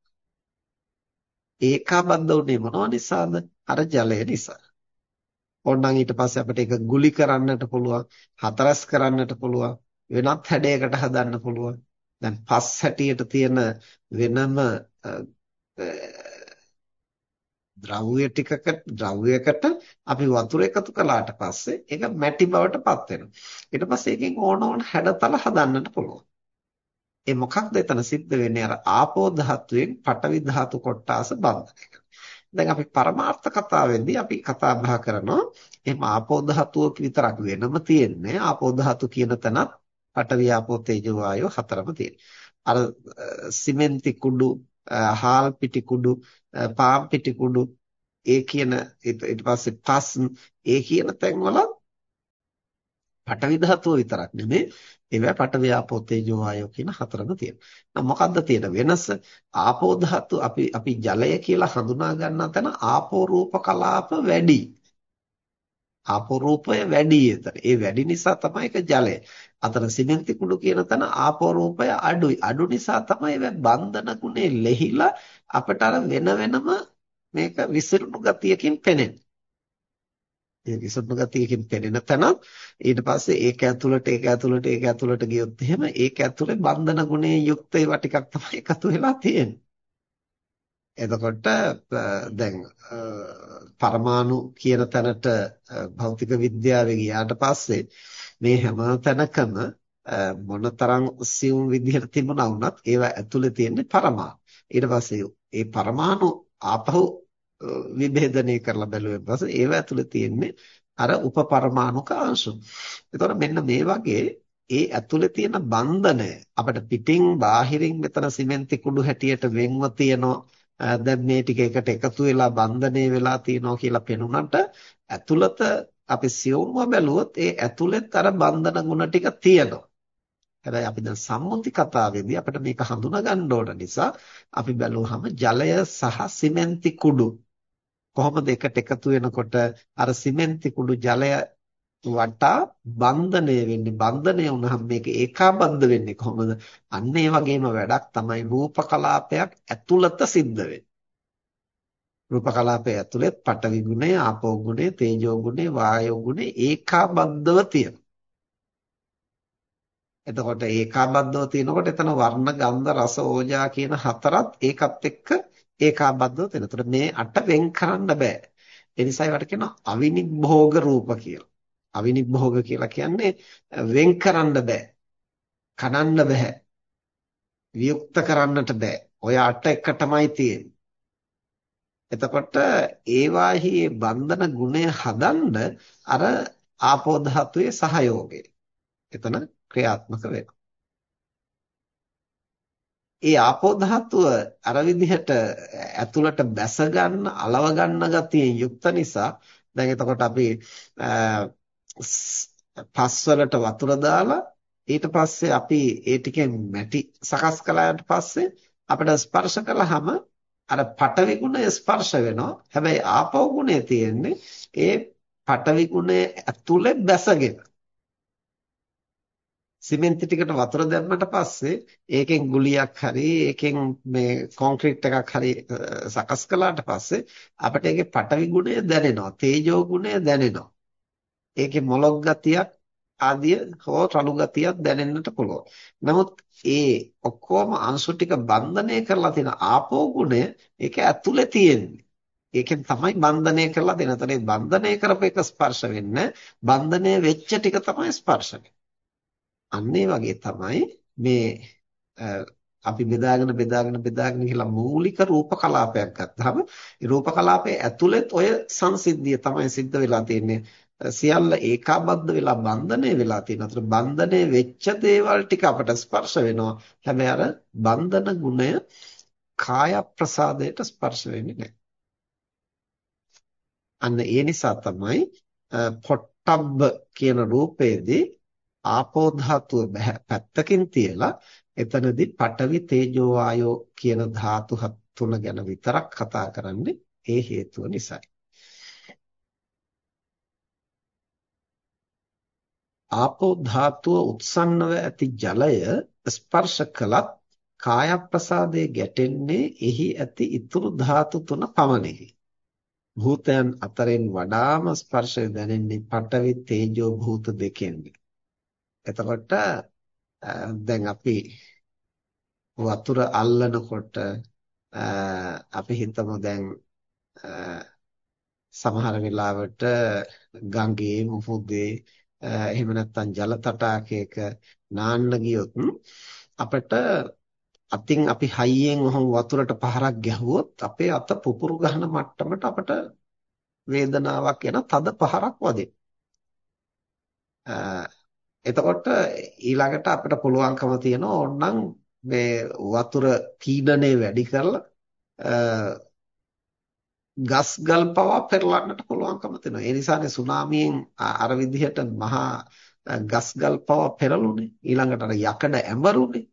ඒකාබද්ධ උනේ මොනව නිසාද? අර ජලය නිසා. ඕනනම් ඊට පස්සේ අපිට ඒක ගුලි කරන්නට පුළුවන්, හතරස් කරන්නට පුළුවන්, වෙනත් හැඩයකට හදන්න පුළුවන්. දැන් පස් හැටියට තියෙන වෙනම ද්‍රව්‍ය ටිකකට ද්‍රව්‍යයකට අපි වතුර එකතු කළාට පස්සේ ඒක මැටි බවට පත් වෙනවා. ඊට පස්සේ එකෙන් ඕන ඕන හැඩතල හදන්නට පුළුවන්. ඒ මොකක්ද එතන සිද්ධ වෙන්නේ අර ආපෝ ධාතුවෙන් පඨවි ධාතු කොටාස බන්ධනය දැන් අපි පරමාර්ථ කතාවෙන්දී අපි කතා බහ කරනවා එහෙම ආපෝ ධාතුව විතරක් වෙනම තියෙන්නේ ආපෝ ධාතු කියන තැනත් පඨවි ආපෝ තේජෝ වායෝ හතරම තියෙනවා. අර සිමෙන්ති කුඩු හාල් පිටි කුඩු පාම් පිටි කුඩු ඒ කියන ඊට පස්සේ පස් ඒ කියන තැන්වල පටවි ධාතුව විතරක් නෙමෙයි ඒවැ පටවි ආපෝ තේජෝ ආයෝ කියන හතරම තියෙනවා. මොකද්ද තියෙන වෙනස? ආපෝ ධාතු අපි අපි ජලය කියලා හඳුනා ගන්න තැන ආපෝ රූප කලාප වැඩි. ආපෝ රූපය වැඩි එතන. ඒ වැඩි නිසා තමයි ඒක ජලය. අතන සිමෙන්ති කුඩු කියන තැන ආපෝ රූපය අඩුයි. අඩු නිසා තමයි ඒ බන්ධන ගුණේ ලෙහිලා අපට අර වෙන වෙනම මේක විසිරුණු ගතියකින් පෙනෙන්නේ. ඒ විසිරුණු ගතියකින් පෙනෙන තැන ඊට පස්සේ ඒක ඇතුළට ඒක ඇතුළට ඒක ඇතුළට ගියොත් එහෙම ඒක ඇතුළේ බන්ධන ගුණේ යුක්ත ඒවා ටිකක් තමයි එකතු වෙලා තියෙන්නේ. එතකොට දැන් පරමාණු කියන තැනට භෞතික විද්‍යාවේ ගියාට පස්සේ මේ හැම තැනකම මොනතරම් සියුම් විදිහට තිබුණා වුණත් ඒවා ඇතුලේ තියෙන්නේ පරමාණු. ඊට පස්සේ ඒ පරමාණු ආපහු විභේදනය කරලා බැලුවෙන් පස්සේ ඒවා ඇතුලේ තියෙන්නේ අර උපපරමාණුක අංශු. එතකොට මෙන්න මේ වගේ ඒ ඇතුලේ තියෙන බන්ධනය අපිට පිටින් බාහිරින් මෙතන සිමෙන්ති කුඩු හැටියට වෙන්ව තියෙනවා දැන් මේ ටික එකට එකතු වෙලා බන්ධනය වෙලා තියෙනවා කියලා පෙනුනට ඇතුළත අපි සියුම්ව බැලුවොත් ඒ ඇතුළෙත් අර බන්ධන ගුණ ටික තියෙනවා. හැබැයි අපි දැන් සම්මුති කතාවේදී අපිට මේක හඳුනා ගන්න ඕන නිසා අපි බැලුවාම ජලය සහ සිමෙන්ති කුඩු කොහොමද එකට එකතු වෙනකොට අර සිමෙන්ති කුඩු ජලය වටා බන්ධනය වෙන්නේ? බන්ධනය වුණාම මේක ඒකාබද්ධ වෙන්නේ කොහොමද? අන්න ඒ වගේම වැඩක් තමයි රූප කලාපයක් ඇතුළත සිද්ධ වෙන්නේ. රූප කලාපයේ ඇතුළේ පඨවි ගුණය ආපෝ ගුණය තේජෝ ගුණය වායෝ ගුණය ඒකාබද්ධව තියෙනවා. එතකොට ඒකාබද්ධව තියෙනකොට එතන වර්ණ, ගන්ධ, රස, ඕජා කියන හතරත් ඒකත් එක්ක ඒකාබද්ධව තියෙනවා. එතකොට මේ අට වෙන් කරන්න බෑ. ඒ නිසා ඒවට කියනවා අවිනිභෝග රූප කියලා. අවිනිභෝග කියලා කියන්නේ වෙන් කරන්න බෑ. කඩන්න බෑ. වියුක්ත කරන්නට බෑ. ඔය අට එකටමයි තියෙන්නේ. එතකොට ඒවාහි බන්ධන ගුණය හදන්න අර ආපෝ ධාතුවේ සහයෝගය. එතන ක්‍රියාත්මක වෙනවා. ඒ ආපෝ ධාතුව අර විදිහට ඇතුළට බැස ගන්න, අලව ගන්න ගතියෙන් යුක්ත නිසා දැන් එතකොට අපි පස් වලට වතුර දාලා ඊට පස්සේ අපි ඒ ටිකෙන් මැටි සකස් කළාට පස්සේ අපිට ස්පර්ශ කළාම අර පටවි ගුණය ස්පර්ශ වෙනවා. හැබැයි ආපෝ ගුණය තියෙන්නේ ඒ පටවි ගුණය ඇතුලේ බැසගෙන. සිමෙන්ති ටිකට වතුර දැම්මට පස්සේ ඒකෙන් ගුලියක් හරි ඒකෙන් මේ කොන්ක්‍රීට් එකක් හරි සකස් කළාට පස්සේ අපිට ඒකේ පටවි ගුණය දැනෙනවා. තේජෝ ගුණය දැනෙනවා. ඒකේ මොලොක් ගතියක් ආදිය හෝ රළු ගතියක් දැනෙන්නට පුළුවන්. නමුත් ඒ ඔක්කොම අංශු ටික බන්ධනය කරලා තියෙන ආපෝ ගුණය ඒක ඇතුලේ තියෙන්නේ. ඒකෙන් තමයි බන්ධනය කරලා දෙන. එතන බන්ධනය කරපු එක ස්පර්ශ වෙන්නේ බන්ධනය වෙච්ච ටික තමයි ස්පර්ශ අන්න වගේ තමයි මේ අපි බෙදාගෙන බෙදාගෙන බෙදාගෙන කියලා මූලික රූප කලාපයක් ගත්තාම රූප කලාපයේ ඇතුළෙත් ඔය සංසිද්ධිය තමයි සිද්ධ වෙලා තියෙන්නේ සියල්ල ඒකාබද්ධ වෙලා බන්ධනය වෙලා තියෙන අතර බන්ධනය වෙච්ච දේවල් ටික අපට ස්පර්ශ වෙනවා. හැබැයි අර බන්ධන ගුණය කාය ප්‍රසාදයට ස්පර්ශ වෙන්නේ නැහැ. අන්න ඒ නිසා තමයි පොට්ටබ්බ කියන රූපයේදී ආපෝ ධාතුව පැත්තකින් තියලා එතනදී පඨවි තේජෝ වායෝ කියන ධාතු තුන ගැන විතරක් කතා කරන්නේ ඒ හේතුව නිසායි. ආපෝ ධාතුව උත්සන්නව ඇති ජලය ස්පර්ශ කළත් කාය ප්‍රසාදයේ ගැටෙන්නේ එහි ඇති ඉතුරු ධාතු තුන පමණෙහි. භූතයන් අතරින් වඩාම ස්පර්ශය දැනෙන්නේ පඨවි තේජෝ භූත දෙකෙන්යි. එතකොට දැන් අපි වතුර අල්ලනකොට අපි හිතමු දැන් සමහර වෙලාවට ගඟේ මුහුදේ එහෙම නැත්නම් ජල තටාකයක නාන්න ගියොත් අපිට අතින් අපි හයියෙන් ඔහොම වතුරට පහරක් ගැහුවොත් අපේ අත පුපුරු ගහන මට්ටමට අපට වේදනාවක් එන තද පහරක් වදින. එතකොට ඊළඟට අපිට පුළුවන්කම තියෙනවා ඕනනම් මේ වතුර පීඩනය වැඩි කරලා ගස් ගල් පවා පෙරලන්නට පුළුවන්කම තියෙනවා. ඒ නිසානේ සුනාමියෙන් අර විදිහට මහා ගස් ගල් පවා පෙරළුනේ. ඊළඟට අර යකඩ ඇඹරුනේ.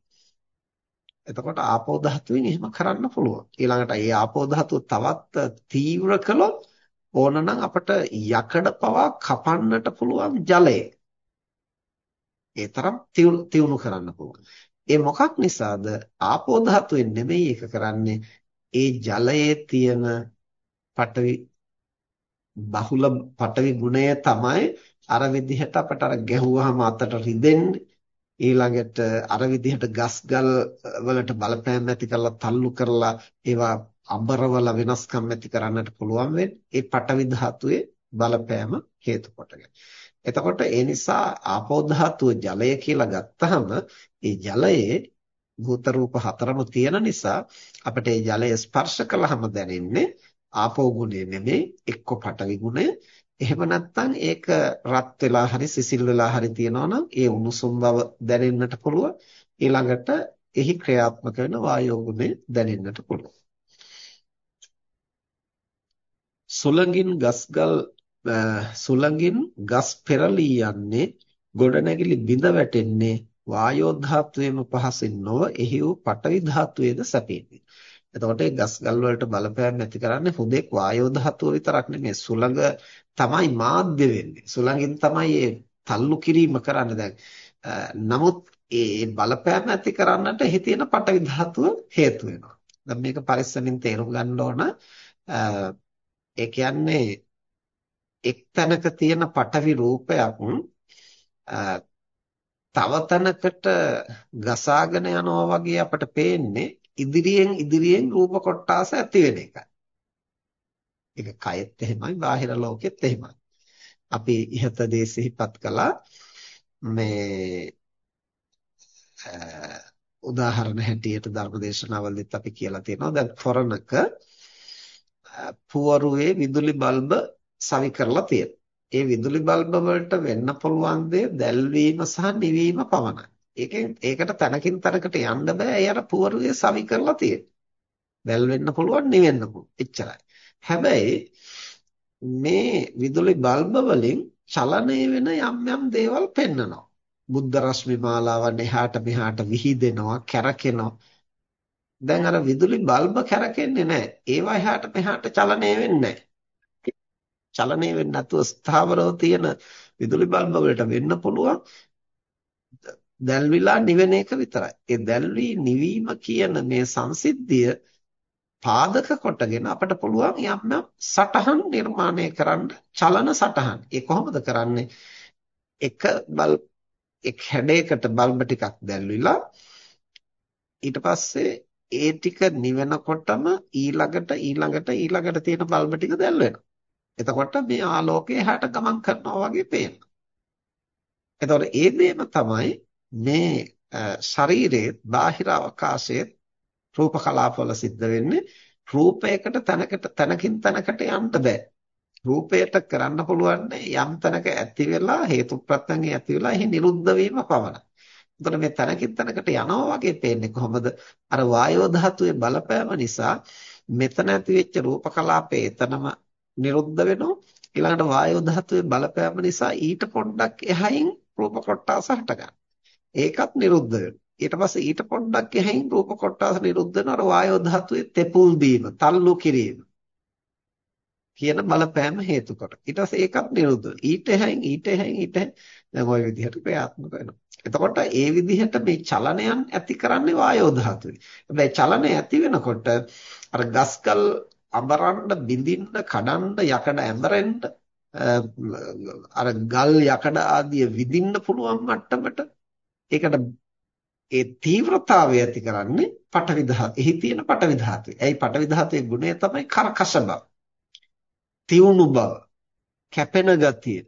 එතකොට ආපෝ ධාතුවෙන් එහෙම කරන්න පුළුවන්. ඊළඟට ඒ ආපෝ ධාතුව තවත් තීව්‍ර කළොත් ඕනනම් අපිට යකඩ පවා කපන්නට පුළුවන් ජලය. ඒ තරම් තියුණු කරන්න පුළුවන්. ඒ මොකක් නිසාද? ආපෝ ධාතුවෙන් නෙමෙයි ඒක කරන්නේ. ඒ ජලයේ තියෙන පටවි බහුල පටවි ගුණය තමයි අර විදිහට අපට අර ගැහුවාම අතට රිදෙන්නේ ඊළඟට අර විදිහට ගස්ගල් වලට බලපෑම් ඇති කරලා තල්ලු කරලා ඒවා අඹරවල වෙනස්කම් ඇති කරන්නට පුළුවන් වෙන්නේ ඒ පටවි ධාතුවේ බලපෑම හේතු කොටගෙන. එතකොට ඒ නිසා ආපෝ ධාතුව ජලය කියලා ගත්තහම ඒ ජලයේ භූත රූප හතරම තියෙන නිසා අපිට ඒ ජලය ස්පර්ශ කළාම දැනෙන්නේ ආපෝ ගුණය නෙමෙයි එක්ක පටවි ගුණය. එහෙම නැත්නම් ඒක රත් වෙලා හරි සිසිල් වෙලා හරි තියෙනවා නම් ඒ උණුසුම් බව දැනෙන්නට පුළුවන්. ඊළඟට එහි ක්‍රියාත්මක වෙන වායෝ ගුණය දැනෙන්නට පුළුවන්. සුළඟින් ගස්ගල් සුළඟින් ගස් පෙරලී යන්නේ ගොඩනැගිලි බිඳ වැටෙන්නේ වායෝ ධාතුවේම පහසින් නොව එහි වූ පඨවි ධාතුවේද සැපෙන්නේ. එතකොට ඒ ගස් ගල් වලට බලපෑම් ඇති කරන්නේ හුදෙක් වායෝ ධාතුව විතරක් නෙමෙයි සුළඟ තමයි මාධ්‍ය වෙන්නේ. සුළඟින් තමයි ඒ තල්ලු කිරීම කරන්නේ දැන්. නමුත් ඒ බලපෑම ඇති කරන්නට එහි තියෙන පටවි ධාතුව හේතු වෙනවා. දැන් මේක පරිස්සමින් තේරුම් ගන්න ඕන. ඒ කියන්නේ එක් තැනක තියෙන පටවි රූපයක් තව තැනකට ගසාගෙන යනවා වගේ අපට පේන්නේ ඉදිරියෙන් ඉදිරියෙන් රූප කොටාස ඇති වෙන එකයි. ඒක කයෙත් එහෙමයි බාහිර ලෝකෙත් එහෙමයි. අපි ඉහත දේ සිහිපත් කළා මේ උදාහරණ හැටියට ධර්මදේශනාවලදීත් අපි කියලා තියෙනවා දැන් ෆොරනක පුවරුවේ විදුලි බල්බ සවි කරලා තියෙනවා. ඒ විදුලි බල්බ වලට වෙන්න පුළුවන් දේ දැල්වීම සහ නිවීම පමණයි. ඒකෙන් ඒකට තනකින් තනකට යන්න බෑ. ඒ අර පුවරුවේ සවි කරලා තියෙනවා. දැල් වෙන්න පුළුවන්, නිවෙන්න පුළුවන්. එච්චරයි. හැබැයි මේ විදුලි බල්බ වලින් චලනය වෙන යම් යම් දේවල් පෙන්වනවා. බුද්ධ රශ්මි මාලාවන් එහාට මෙහාට විහිදෙනවා, කැරකෙනවා. දැන් අර විදුලි බල්බ කැරකෙන්නේ නැහැ. ඒවා එහාට මෙහාට චලනය වෙන්නේ නැහැ. චලනය වෙන්නේ නැතුව ස්ථාවරව තියෙන විදුලි බල්බ වලට වෙන්න පුළුවන් දැල්විලා නිවෙන එක විතරයි. ඒ දැල්වි නිවීම කියන මේ සංසිද්ධිය පාදක කොටගෙන අපිට පුළුවන් යම් යම් සටහන් නිර්මාණය කරන්න චලන සටහන්. ඒ කොහොමද කරන්නේ? එක බල්බ් එක් හැඩයකට බල්බ ටිකක් දැල්විලා ඊට පස්සේ ඒ ටික නිවෙනකොටම ඊළඟට ඊළඟට ඊළඟට තියෙන බල්බ ටික දැල් වෙනවා. එතකොට මේ ආලෝකය එහාට ගමන් කරනවා වගේ පේනවා. එතකොට ඒ දෙයම තමයි මේ ශරීරයේ බාහිර අවකාශයේ රූප කලාපවල සිද්ධ වෙන්නේ රූපයකට තැනකට තැනකින් තැනකට යන්න බෑ. රූපයට කරන්න පුළුවන් යම් තැනක ඇති වෙලා හේතු ප්‍රත්‍යයෙන් ඇති වෙලා එහි නිරුද්ධ වීම පමණයි. එතකොට මේ තැනකින් තැනකට යනවා වගේ පේන්නේ කොහොමද? අර වායෝ ධාතුවේ බලපෑම නිසා මෙතන ඇති වෙච්ච රූප කලාපේ එතනම නිරුද්ධ වෙනවා. ඊළඟට වායෝ ධාතුවේ බලපෑම නිසා ඊට පොඩ්ඩක් එහයින් රූප කොටස හටගන්නවා. ඒකත් නිරුද්ධ වෙනවා. ඊට පස්සේ ඊට පොඩ්ඩක් එහයින් රූප කොටස නිරුද්ධ වෙනවා. අර වායෝ ධාතුවේ තෙපුල් දීම, තල්ලු කිරීම කියන බලපෑම හේතු කොට. ඊට පස්සේ ඒකත් නිරුද්ධ වෙනවා. ඊට එහයින් ඊට එහයින් ඊට දැන් ওই විදිහට ක්‍රියාත්මක වෙනවා. එතකොට ඒ විදිහට මේ චලනයන් ඇති කරන්නේ වායෝ ධාතුවේ. හැබැයි චලනය ඇති වෙනකොට අර ගස්කල් අඹරන්න බිඳින්න කඩන්න යකඩ ඇඹරෙන්න අර ගල් යකඩ ආදිය විඳින්න පුළුවන් මට්ටමට ඒකට ඒ තීව්‍රතාවය ඇති කරන්නේ පටවි ධාතු. එහි තියෙන පටවි ධාතුයි. ඒයි පටවි ධාතුවේ ගුණය තමයි කරකශ බව. තියුණු බව. කැපෙන ගතිය.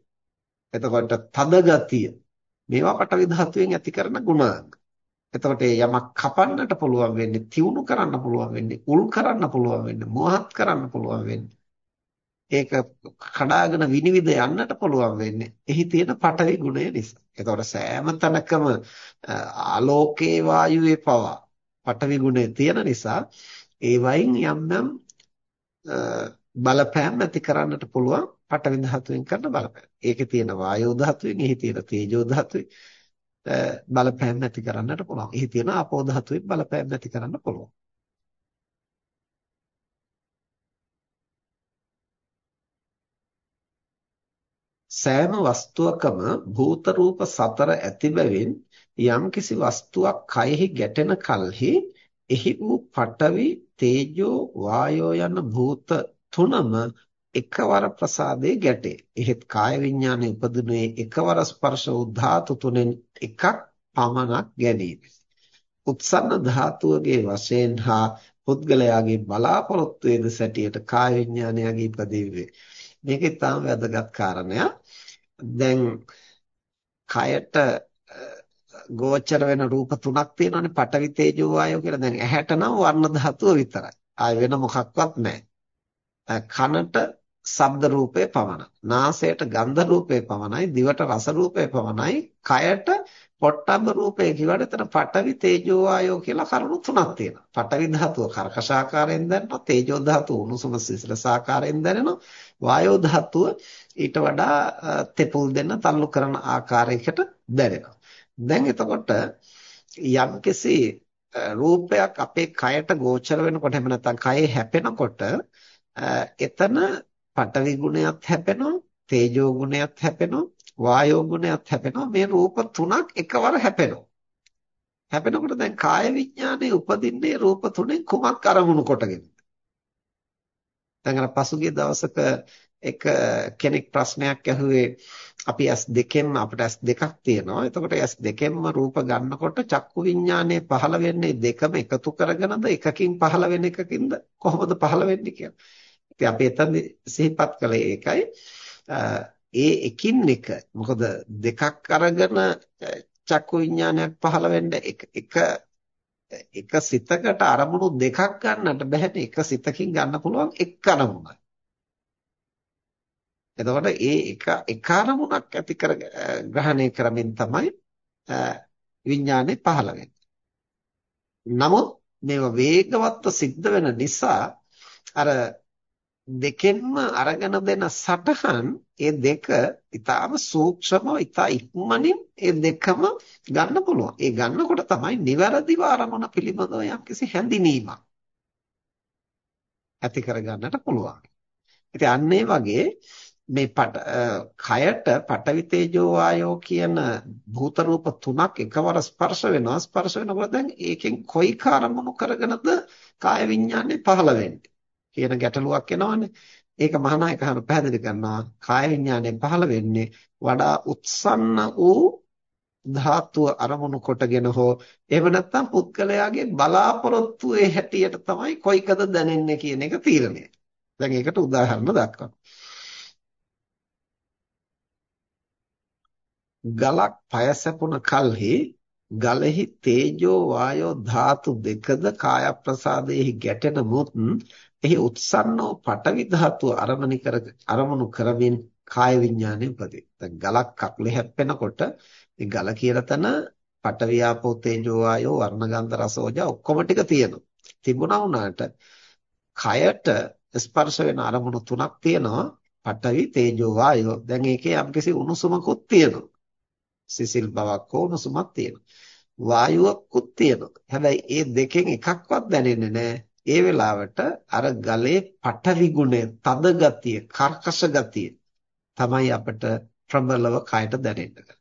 එතකොට තද ගතිය. මේවා පටවි ධාතුවෙන් ඇති කරන ගුණාංග. එතකොට යමක් කපන්නට පුළුවන් වෙන්නේ, තියුණු කරන්න පුළුවන් වෙන්නේ, උල් කරන්න පුළුවන් වෙන්නේ, මොහත් කරන්න පුළුවන් වෙන්නේ. ඒක කඩාගෙන විනිවිද යන්නට පුළුවන් වෙන්නේ එහි තියෙන පටවි ගුණය නිසා. එතකොට සෑම තැනකම ආලෝකේ වායුවේ පවා පටවි ගුණය තියෙන නිසා ඒ වයින් යම් යම් බලපෑම් ඇති කරන්නට පුළුවන් පටවි ධාතුවෙන් කරන බලපෑම්. ඒකේ තියෙන වායෝ ධාතුවෙන්, එහි තියෙන තේජෝ ධාතුවෙන් බලපෑම් නැති කරන්නට පුළුවන්. එහි තියෙන ආපෝ ධාතුවේ බලපෑම් නැති කරන්න පුළුවන්. සෑම වස්තුවකම භූත රූප සතර ඇති බැවින් යම්කිසි වස්තුවක් කයෙහි ගැටෙන කලෙහි එහි වූ පඨවි තේජෝ වායෝ යන භූත තුනම එකවර ප්‍රසාදේ ගැටේ. එහෙත් කාය විඥානයේ උපදිනේ එකවර ස්පර්ශ වූ ධාතු තුනෙන් එකක් පමණක් ගැනීම. උත්සන්න ධාතුවගේ වශයෙන් හා පුද්ගලයාගේ බලාපොරොත්තු වේද සැටියට කාය විඥානයගේ ඉපදෙන්නේ. මේක ඉතාම වැදගත් කාරණයක්. දැන් කයට ගෝචර වෙන රූප තුනක් තියෙනවානේ පඨවි තේජෝ වායෝ කියලා. දැන් ඇහැට නම් වර්ණ ධාතුව විතරයි. ආය වෙන මොකක්වත් නැහැ. කනට ශබ්ද රූපේ පමණයි. නාසයට ගන්ධ රූපේ පමණයි. දිවට රස රූපේ පමණයි. කයට පොට්ටබ්බ රූපේ කියවට එතන පඨවි තේජෝ වායෝ කියලා කරුණු තුනක් තියෙනවා. පඨවි ධාතුව කර්කශාකාරයෙන් දැනෙනවා. තේජෝ ධාතුව උණුසුම සිසිලසාකාරයෙන් දැනෙනවා. වායෝ ධාතුව ඊට වඩා තෙපුල් දෙන්න තල්ලු කරන ආකාරයකට දැනෙනවා. දැන් එතකොට යම්කිසි රූපයක් අපේ කයට ගෝචර වෙනකොට එහෙම නැත්නම් කයේ හැපෙනකොට එතන පඨවි ගුණයත් හැපෙනවා තේජෝ ගුණයත් හැපෙනවා වායෝ ගුණයත් හැපෙනවා මේ රූප තුනක් එකවර හැපෙනවා හැපෙනකොට දැන් කාය විඥානයේ උපදින්නේ රූප තුනෙන් කුමක් අරමුණු කොටගෙන දැන් අර පසුගිය දවසක එක කෙනෙක් ප්‍රශ්නයක් ඇහුවේ අපි ඇස් දෙකෙන්ම අපිට ඇස් දෙකක් තියෙනවා. එතකොට ඇස් දෙකෙන්ම රූප ගන්නකොට චක්කු විඥානය පහළ වෙන්නේ දෙකම එකතු කරගෙනද එකකින් පහළ වෙන එකකින්ද කොහොමද පහළ වෙන්නේ කියලා. ඉතින් අපි එතන සිහිපත් කළේ ඒකයි. ඒ එකින් එක මොකද දෙකක් අරගෙන චක්කු විඥානයක් පහළ වෙන්න එක එක සිතකට අරමුණු දෙකක් ගන්නට බැහැ එක සිතකින් ගන්න පුළුවන් එක් අරමුණක්. එතකොට ඒ එක එක අරමුණක් ඇති කර ග්‍රහණය කරමින් තමයි විඥානේ පහළ වෙන්නේ. නමුත් මේවා වේගවත්ව සිද්ධ වෙන නිසා අර දෙකෙන්ම අරගෙන දෙන සටහන් ඒ දෙක ඊටාම සූක්ෂමව ඊටා ඉක්මනින් ඒ දෙකම ගන්න පුළුවන්. ඒ ගන්නකොට තමයි නිවැරදිව අරමුණ පිළිබඳව යම්කිසි හැඳිනීමක් ඇති කර ගන්නට පුළුවන්. ඉතින් අන්න වගේ මේ කයට පඨවි තේජෝ වායෝ කියන භූත රූප තුනක් එකවර ස්පර්ශ වෙනවා ස්පර්ශ වෙනකොට දැන් ඒකෙන් කොයි කාර්මණු කරගෙනද කාය විඥානේ පහළ වෙන්නේ කියන ගැටලුවක් එනවනේ. ඒක මහානායක හර පැහැදිලි කරනවා කාය විඥානය පහළ වෙන්නේ වඩා උත්සන්න වූ ධාතුව අරමුණු කොටගෙන හෝ එහෙම නැත්නම් පුද්ගලයාගේ බලාපොරොත්තුවේ හැටියට තමයි කොයිකද දැනෙන්නේ කියන එක තීරණය. දැන් ඒකට උදාහරණ දක්වනවා. ගලක් පයසපුන කල්හි ගලෙහි තේජෝ වායෝ ධාතු දෙකද කාය ප්‍රසාදයේහි ගැටෙන මුත් එහි උත්සන්නෝ පටවි ධාතුව අරමුණු කර අරමුණු කරමින් කාය විඥානය උපදී. දැන් ගලක් කකුලේ හැප්පෙනකොට මේ ගල කියලා තන පටවි ආපෝ තේජෝ වායෝ වර්ණගන්ධ රසෝජ ඔක්කොම ටික තියෙනවා. තිබුණා වුණාට කයට ස්පර්ශ වෙන අරමුණු තුනක් තියෙනවා. පටවි තේජෝ වායෝ. දැන් ඒකේ යම්කිසි උණුසුමකුත් තියෙනවා. සිසිල් බවක් හෝ උණුසුමක් තියෙනවා. වායුවකුත් තියෙනවා. හැබැයි ඒ දෙකෙන් එකක්වත් දැනෙන්නේ නැහැ. ඒ වෙලාවට අර ගලේ පටවි ගුණය, තද ගතිය, කර්කශ ගතිය තමයි අපිට ප්‍රබලව කයට දැනෙන්නේ.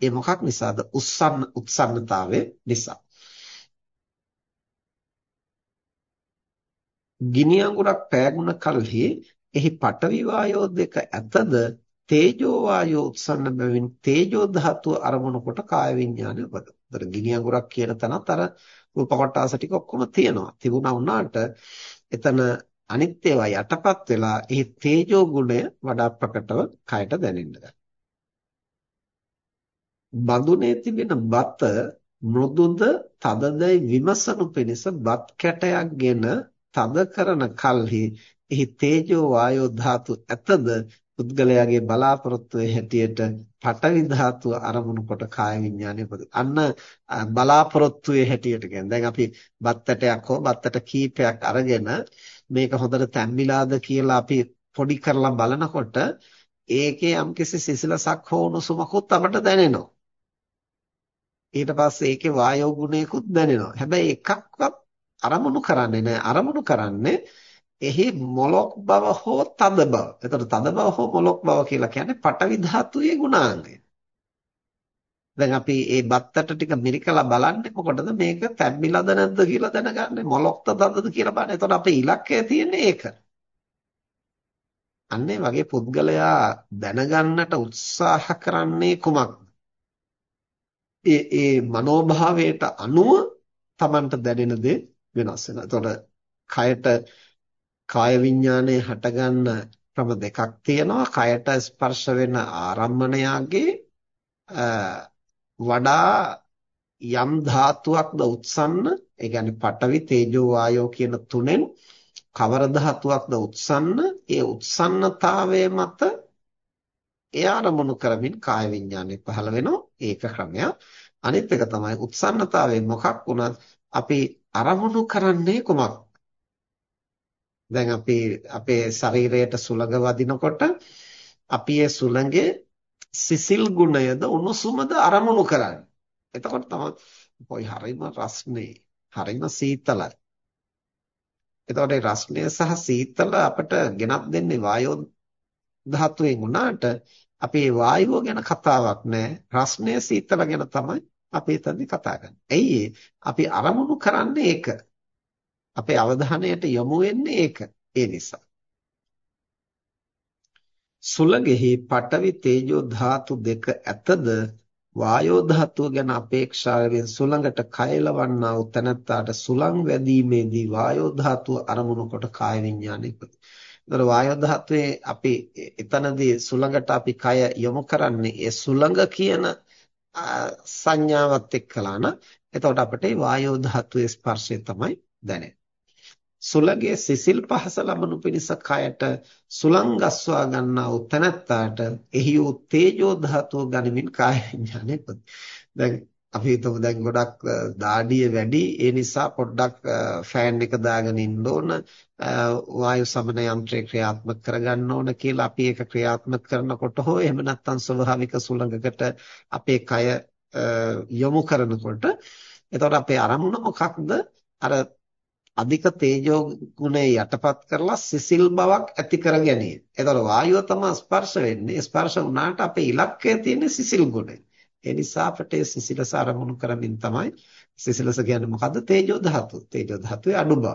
ඒ මොකක් නිසාද? උස්සන්න උත්සන්නතාවය නිසා. ගිනි අඟුරක් පෑගුණ කලෙහි එහි පටවි වායෝ දෙක ඇතද තේජෝ වායෝ උත්සන්න බැවින් තේජෝ ධාතුව අරමුණු කොට කාය විඥානය උපද. උතර ගිනි අඟුරක් කියන තැනත් අර රූප කොටාස ටික ඔක්කොම තියෙනවා. තිබුණා වුණාට එතන අනිත් ඒවා යටපත් වෙලා ඒ තේජෝ ගුණය වඩා ප්‍රකටව කයට දැනෙන්න ගන්නවා. බඳුනේ තිබෙන බත මෘදුද තදදයි විමසනු පිණිස බත් කැටයක්ගෙන තද කරන කල්හි එහි තේජෝ වායෝ ධාතු ඇතද පුද්ගලයාගේ බලාපොරොත්තුවේ හැටියට පටවි ධාතුව අරමුණු කොට කාය විඥානය උපද. අන්න බලාපොරොත්තුවේ හැටියට කියන්නේ. දැන් අපි බත්තටයක් හෝ බත්තට කීපයක් අරගෙන මේක හොඳට තැම්බිලාද කියලා අපි පොඩි කරලා බලනකොට ඒකේ යම්කිසි සිසිලසක් හෝ උණුසුමකුත් අපට දැනෙනවා. ඊට පස්සේ ඒකේ වායෝ ගුණයකුත් දැනෙනවා. හැබැයි එකක්වත් අරමුණු කරන්නේ නැහැ. අරමුණු කරන්නේ එහි මොලොක් බව හෝ තද බව. එතකොට තද බව හෝ මොලොක් බව කියලා කියන්නේ පටවි ධාතුවේ ගුණාංගය. දැන් අපි මේ බත්තට ටික මිරිකලා බලන්නේ මොකටද මේක තැම්බිලාද නැද්ද කියලා දැනගන්නේ මොලොක්ද තදද කියලා බලන්න. එතකොට අපේ ඉලක්කය තියෙන්නේ ඒක. අන්නේ වගේ පුද්ගලයා දැනගන්නට උත්සාහ කරන්නේ කුමක්ද? ඒ ඒ මනෝභාවයට අනුව Tamanට දැනෙන දේ වෙනස් වෙනවා. එතකොට කයට කාය විඥානයේ හටගන්න ක්‍රම දෙකක් තියෙනවා. කයට ස්පර්ශ වෙන ආරම්මණයගේ වඩා යම් ධාතුවක්ද උත්සන්න, ඒ කියන්නේ පඨවි, තේජෝ, වායෝ කියන තුනෙන් කවර ධාතුවක්ද උත්සන්න, ඒ උත්සන්නතාවය මත ඒ ආරමුණු කරමින් කාය විඥානය පහළ වෙනවා. ඒක ක්‍රමයක්. අනිත් එක තමයි උත්සන්නතාවයෙන් මොකක් වුණත් අපි අරමුණු කරන්නේ කොමක් දැන් අපි අපේ ශරීරයට සුලඟ වදිනකොට අපි ඒ සුලඟේ සිසිල් ගුණයද උණුසුමද අරමුණු කරන්නේ. එතකොට තමයි පොයි හරිම රස්නේ, හරිම සීතලයි. එතකොට ඒ රස්නය සහ සීතල අපට ගෙනත් දෙන්නේ වායෝ ධාතුවෙන් උනාට අපි වායුව ගැන කතාවක් නැහැ. රස්නය සීතල ගැන තමයි අපි එතනදී කතා කරන්නේ. ඇයි අපි අරමුණු කරන්නේ ඒක. අපේ අවධානයට යොමු වෙන්නේ ඒක. ඒ නිසා. සුලගෙහි පඨවි තේජෝ ධාතු දෙක ඇතද වායෝ ධාතුව ගැන අපේක්ෂාවෙන් සුළඟට කයලවන්නා වූ තැනැත්තාට සුළං වැදීමේදී වායෝ ධාතුව අරමුණු කොට කාය විඥානෙ ඉපදේ. ඒතර වායෝ ධාතුවේ අපි එතනදී සුළඟට අපි කය යොමු කරන්නේ ඒ සුළඟ කියන සංඥාවත් එක්කලා නම් එතකොට අපිට වායෝ ධාතුවේ ස්පර්ශය තමයි දැනෙන්නේ. සුලගේ සිසිල් පහස ලබනු පිණිස කයට සුලංගස්වා ගන්නා වූ තැනැත්තාට එහි වූ තේජෝ ධාතුව ගනිමින් කාය විඥානය පොදි. දැන් අපි හිතමු දැන් ගොඩක් දාඩිය වැඩි. ඒ නිසා පොඩ්ඩක් ෆෑන් එක දාගෙන ඉන්න ඕන. වායු සමන යන්ත්‍රය ක්‍රියාත්මක කරගන්න ඕන කියලා අපි ඒක ක්‍රියාත්මක කරනකොට හෝ එහෙම නැත්නම් ස්වභාවික සුළඟකට අපේ කය යොමු කරනකොට එතකොට අපේ අරමුණ මොකක්ද? අර අධික තේජෝ ගුණය යටපත් කරලා සිසිල් බවක් ඇති කර ගැනීම. ඒතර වායුව තමයි ස්පර්ශ වෙන්නේ. ස්පර්ශ වුණාට අපේ ඉලක්කය තියෙන්නේ සිසිල් ගුණය. ඒ නිසා අපට සිසිලස අරමුණු කරමින් තමයි සිසිලස කියන්නේ මොකද්ද? තේජෝ ධාතුව. තේජෝ ධාතුවේ අඩු බව.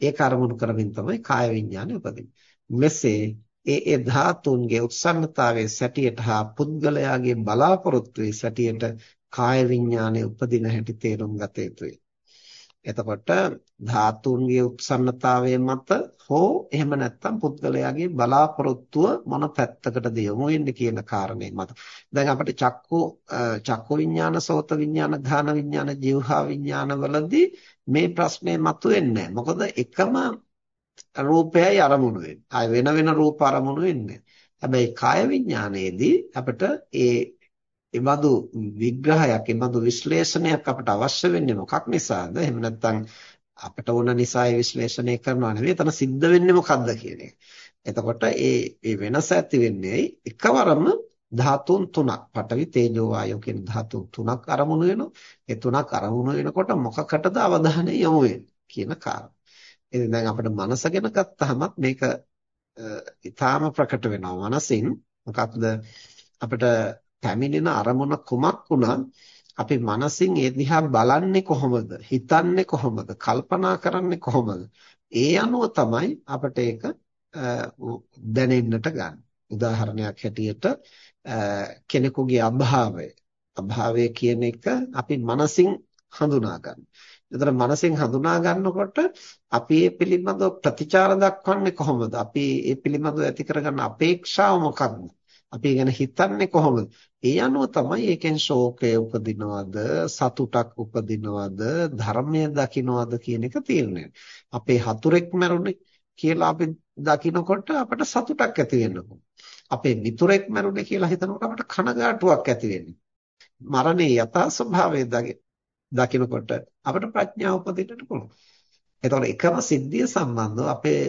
ඒක අරමුණු කරමින් තමයි කාය විඥානය උපදින්නේ. මෙසේ ඒ ඒ ධාතුන්ගේ උත්සන්නතාවයේ සැටියට හා පුද්ගලයාගේ බලාපොරොත්තුවේ සැටියට කාය විඥානය උපදින හැටි තේරුම් ගත යුතුයි. එතකොට ධාතුන්ගේ උත්සන්නතාවය මත හෝ එහෙම නැත්නම් පුද්ගලයාගේ බලාපොරොත්තුව මොන පැත්තකටද යොමු වෙන්නේ කියන කාරණේ මත. දැන් අපිට චක්කු චක්කු විඥාන, සෝත විඥාන, ධාන විඥාන, જીවහා විඥාන වලදී මේ ප්‍රශ්නේ මතුවෙන්නේ මොකද එකම රූපයයි අරමුණු වෙන්නේ. ආය වෙන වෙන රූප අරමුණු වෙන්නේ. හැබැයි කාය විඥානයේදී අපිට ඒ එබඳු විග්‍රහයක්, එබඳු විශ්ලේෂණයක් අපට අවශ්‍ය වෙන්නේ මොකක් නිසාද? එහෙම නැත්නම් අපට ඕන නිසා ඒ විශ්ලේෂණය කරනවා නෙවෙයි. එතන සිද්ධ වෙන්නේ මොකක්ද කියන එක. එතකොට ඒ ඒ වෙනස ඇති වෙන්නේ එකවරම ධාතුන් තුනක් පඨවි තේජෝ වායෝ කියන ධාතුන් තුනක් අරමුණු වෙනවා. ඒ තුනක් අරමුණු වෙනකොට මොකකටද අවධානය යොමු කියන කාරණා. ඉතින් දැන් අපිට මනස ගැන ගත්තහමත් මේක ඊටාම ප්‍රකට වෙනවා. මනසින් මොකක්ද අපිට පැමිණෙන අරමුණ කුමක් වුණත් අපි මනසින් ඒ දිහා බලන්නේ කොහොමද හිතන්නේ කොහොමද කල්පනා කරන්නේ කොහොමද ඒ අනුව තමයි අපිට ඒක දැනෙන්නට ගන්න. උදාහරණයක් හැටියට කෙනෙකුගේ අභාවය අභාවය කියන එක අපි මනසින් හඳුනා ගන්න. එතන මනසින් හඳුනා ගන්නකොට අපි ඒ පිළිබඳව ප්‍රතිචාර දක්වන්නේ කොහොමද? අපි ඒ පිළිබඳව ඇති කරගන්න අපේක්ෂාව මොකක්ද? අපි ගැන හිතන්නේ කොහොමද? ඒ අනුව තමයි ඒකෙන් ශෝකය උපදිනවද, සතුටක් උපදිනවද, ධර්මය දකින්නවද කියන එක තීරණය. අපේ හතුරෙක් මැරුණේ කියලා අපි දකිනකොට අපට සතුටක් ඇති වෙනවා. අපේ මිතුරෙක් මැරුණේ කියලා හිතනකොට අපට කනගාටුවක් ඇති වෙන්නේ. මරණේ යථා ස්වභාවය දකිනකොට අපට ප්‍රඥාව උපදින්නට පුළුවන්. එතකොට එකම සිද්ධිය සම්බන්ධව අපේ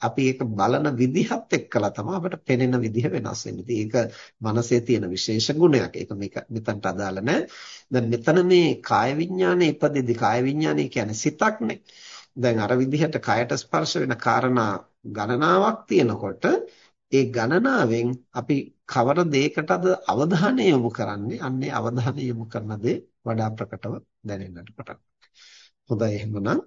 අපි ඒක බලන විදිහත් එක්කලා තමයි අපිට පෙනෙන විදිහ වෙනස් වෙන්නේ. ඒක මනසේ තියෙන විශේෂ ගුණයක්. ඒක මේක මෙතනට අදාළ නැහැ. දැන් මෙතන මේ කාය විඥානේ ඉපදෙදි කාය විඥානේ කියන්නේ සිතක්නේ. දැන් අර විදිහට කයට ස්පර්ශ වෙන කාරණා ගණනාවක් තියෙනකොට ඒ ගණනාවෙන් අපි කවර දෙයකටද අවධානය යොමු කරන්නේ අන්නේ අවධානය යොමු කරන දේ වඩා ප්‍රකටව දැනෙන්නට පටන් හොඳයි එහෙනම්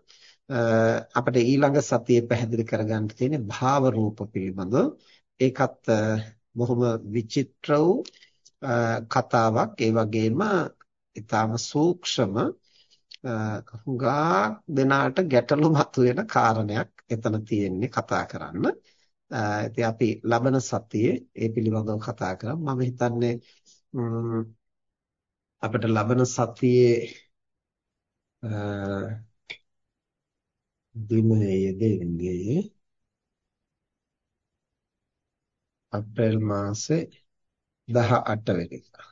අපිට ඊළඟ සතියේ පැහැදිලි කරගන්න තියෙන්නේ භාව රූප පිළිබඳව. ඒකත් බොහොම විචිත්‍ර වූ කතාවක්. ඒ වගේම ඊටාම සූක්ෂම හුඟා දෙනාට ගැටලු මතුවෙන කාරණයක් එතන තියෙන්නේ කතා කරන්න. ඉතින් අපි ලබන සතියේ ඒ පිළිබඳව කතා කරමු. මම හිතන්නේ අපිට ලබන සතියේ දිනයේ දෙන්නේ අප්‍රේල් මාසේ 18 වෙනිදා.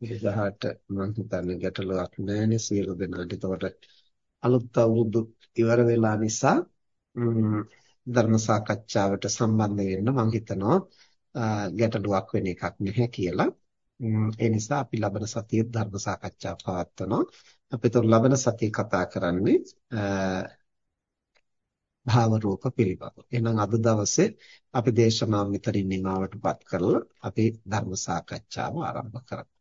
මේ 18 මම හිතන්නේ ගැටලුවක් නැහැනේ සියලු දෙනාට. ඒතකොට අලුත් අවුරුදු ඉවර වෙලා නිසා ධර්ම සාකච්ඡාවට සම්බන්ධ වෙන්න මම හිතනවා ගැටලුවක් වෙන එකක් නැහැ කියලා. ඒ නිසා අපි ලබන සතියේ ධර්ම සාකච්ඡා පවත්වනවා. අපි તો ලබන සතියේ කතා කරන්නේ භාව රූප පිළිබඳව. එහෙනම් අද දවසේ අපි දේශනාව මෙතනින් නිමවටපත් කරලා අපි ධර්ම සාකච්ඡාව ආරම්භ කරමු.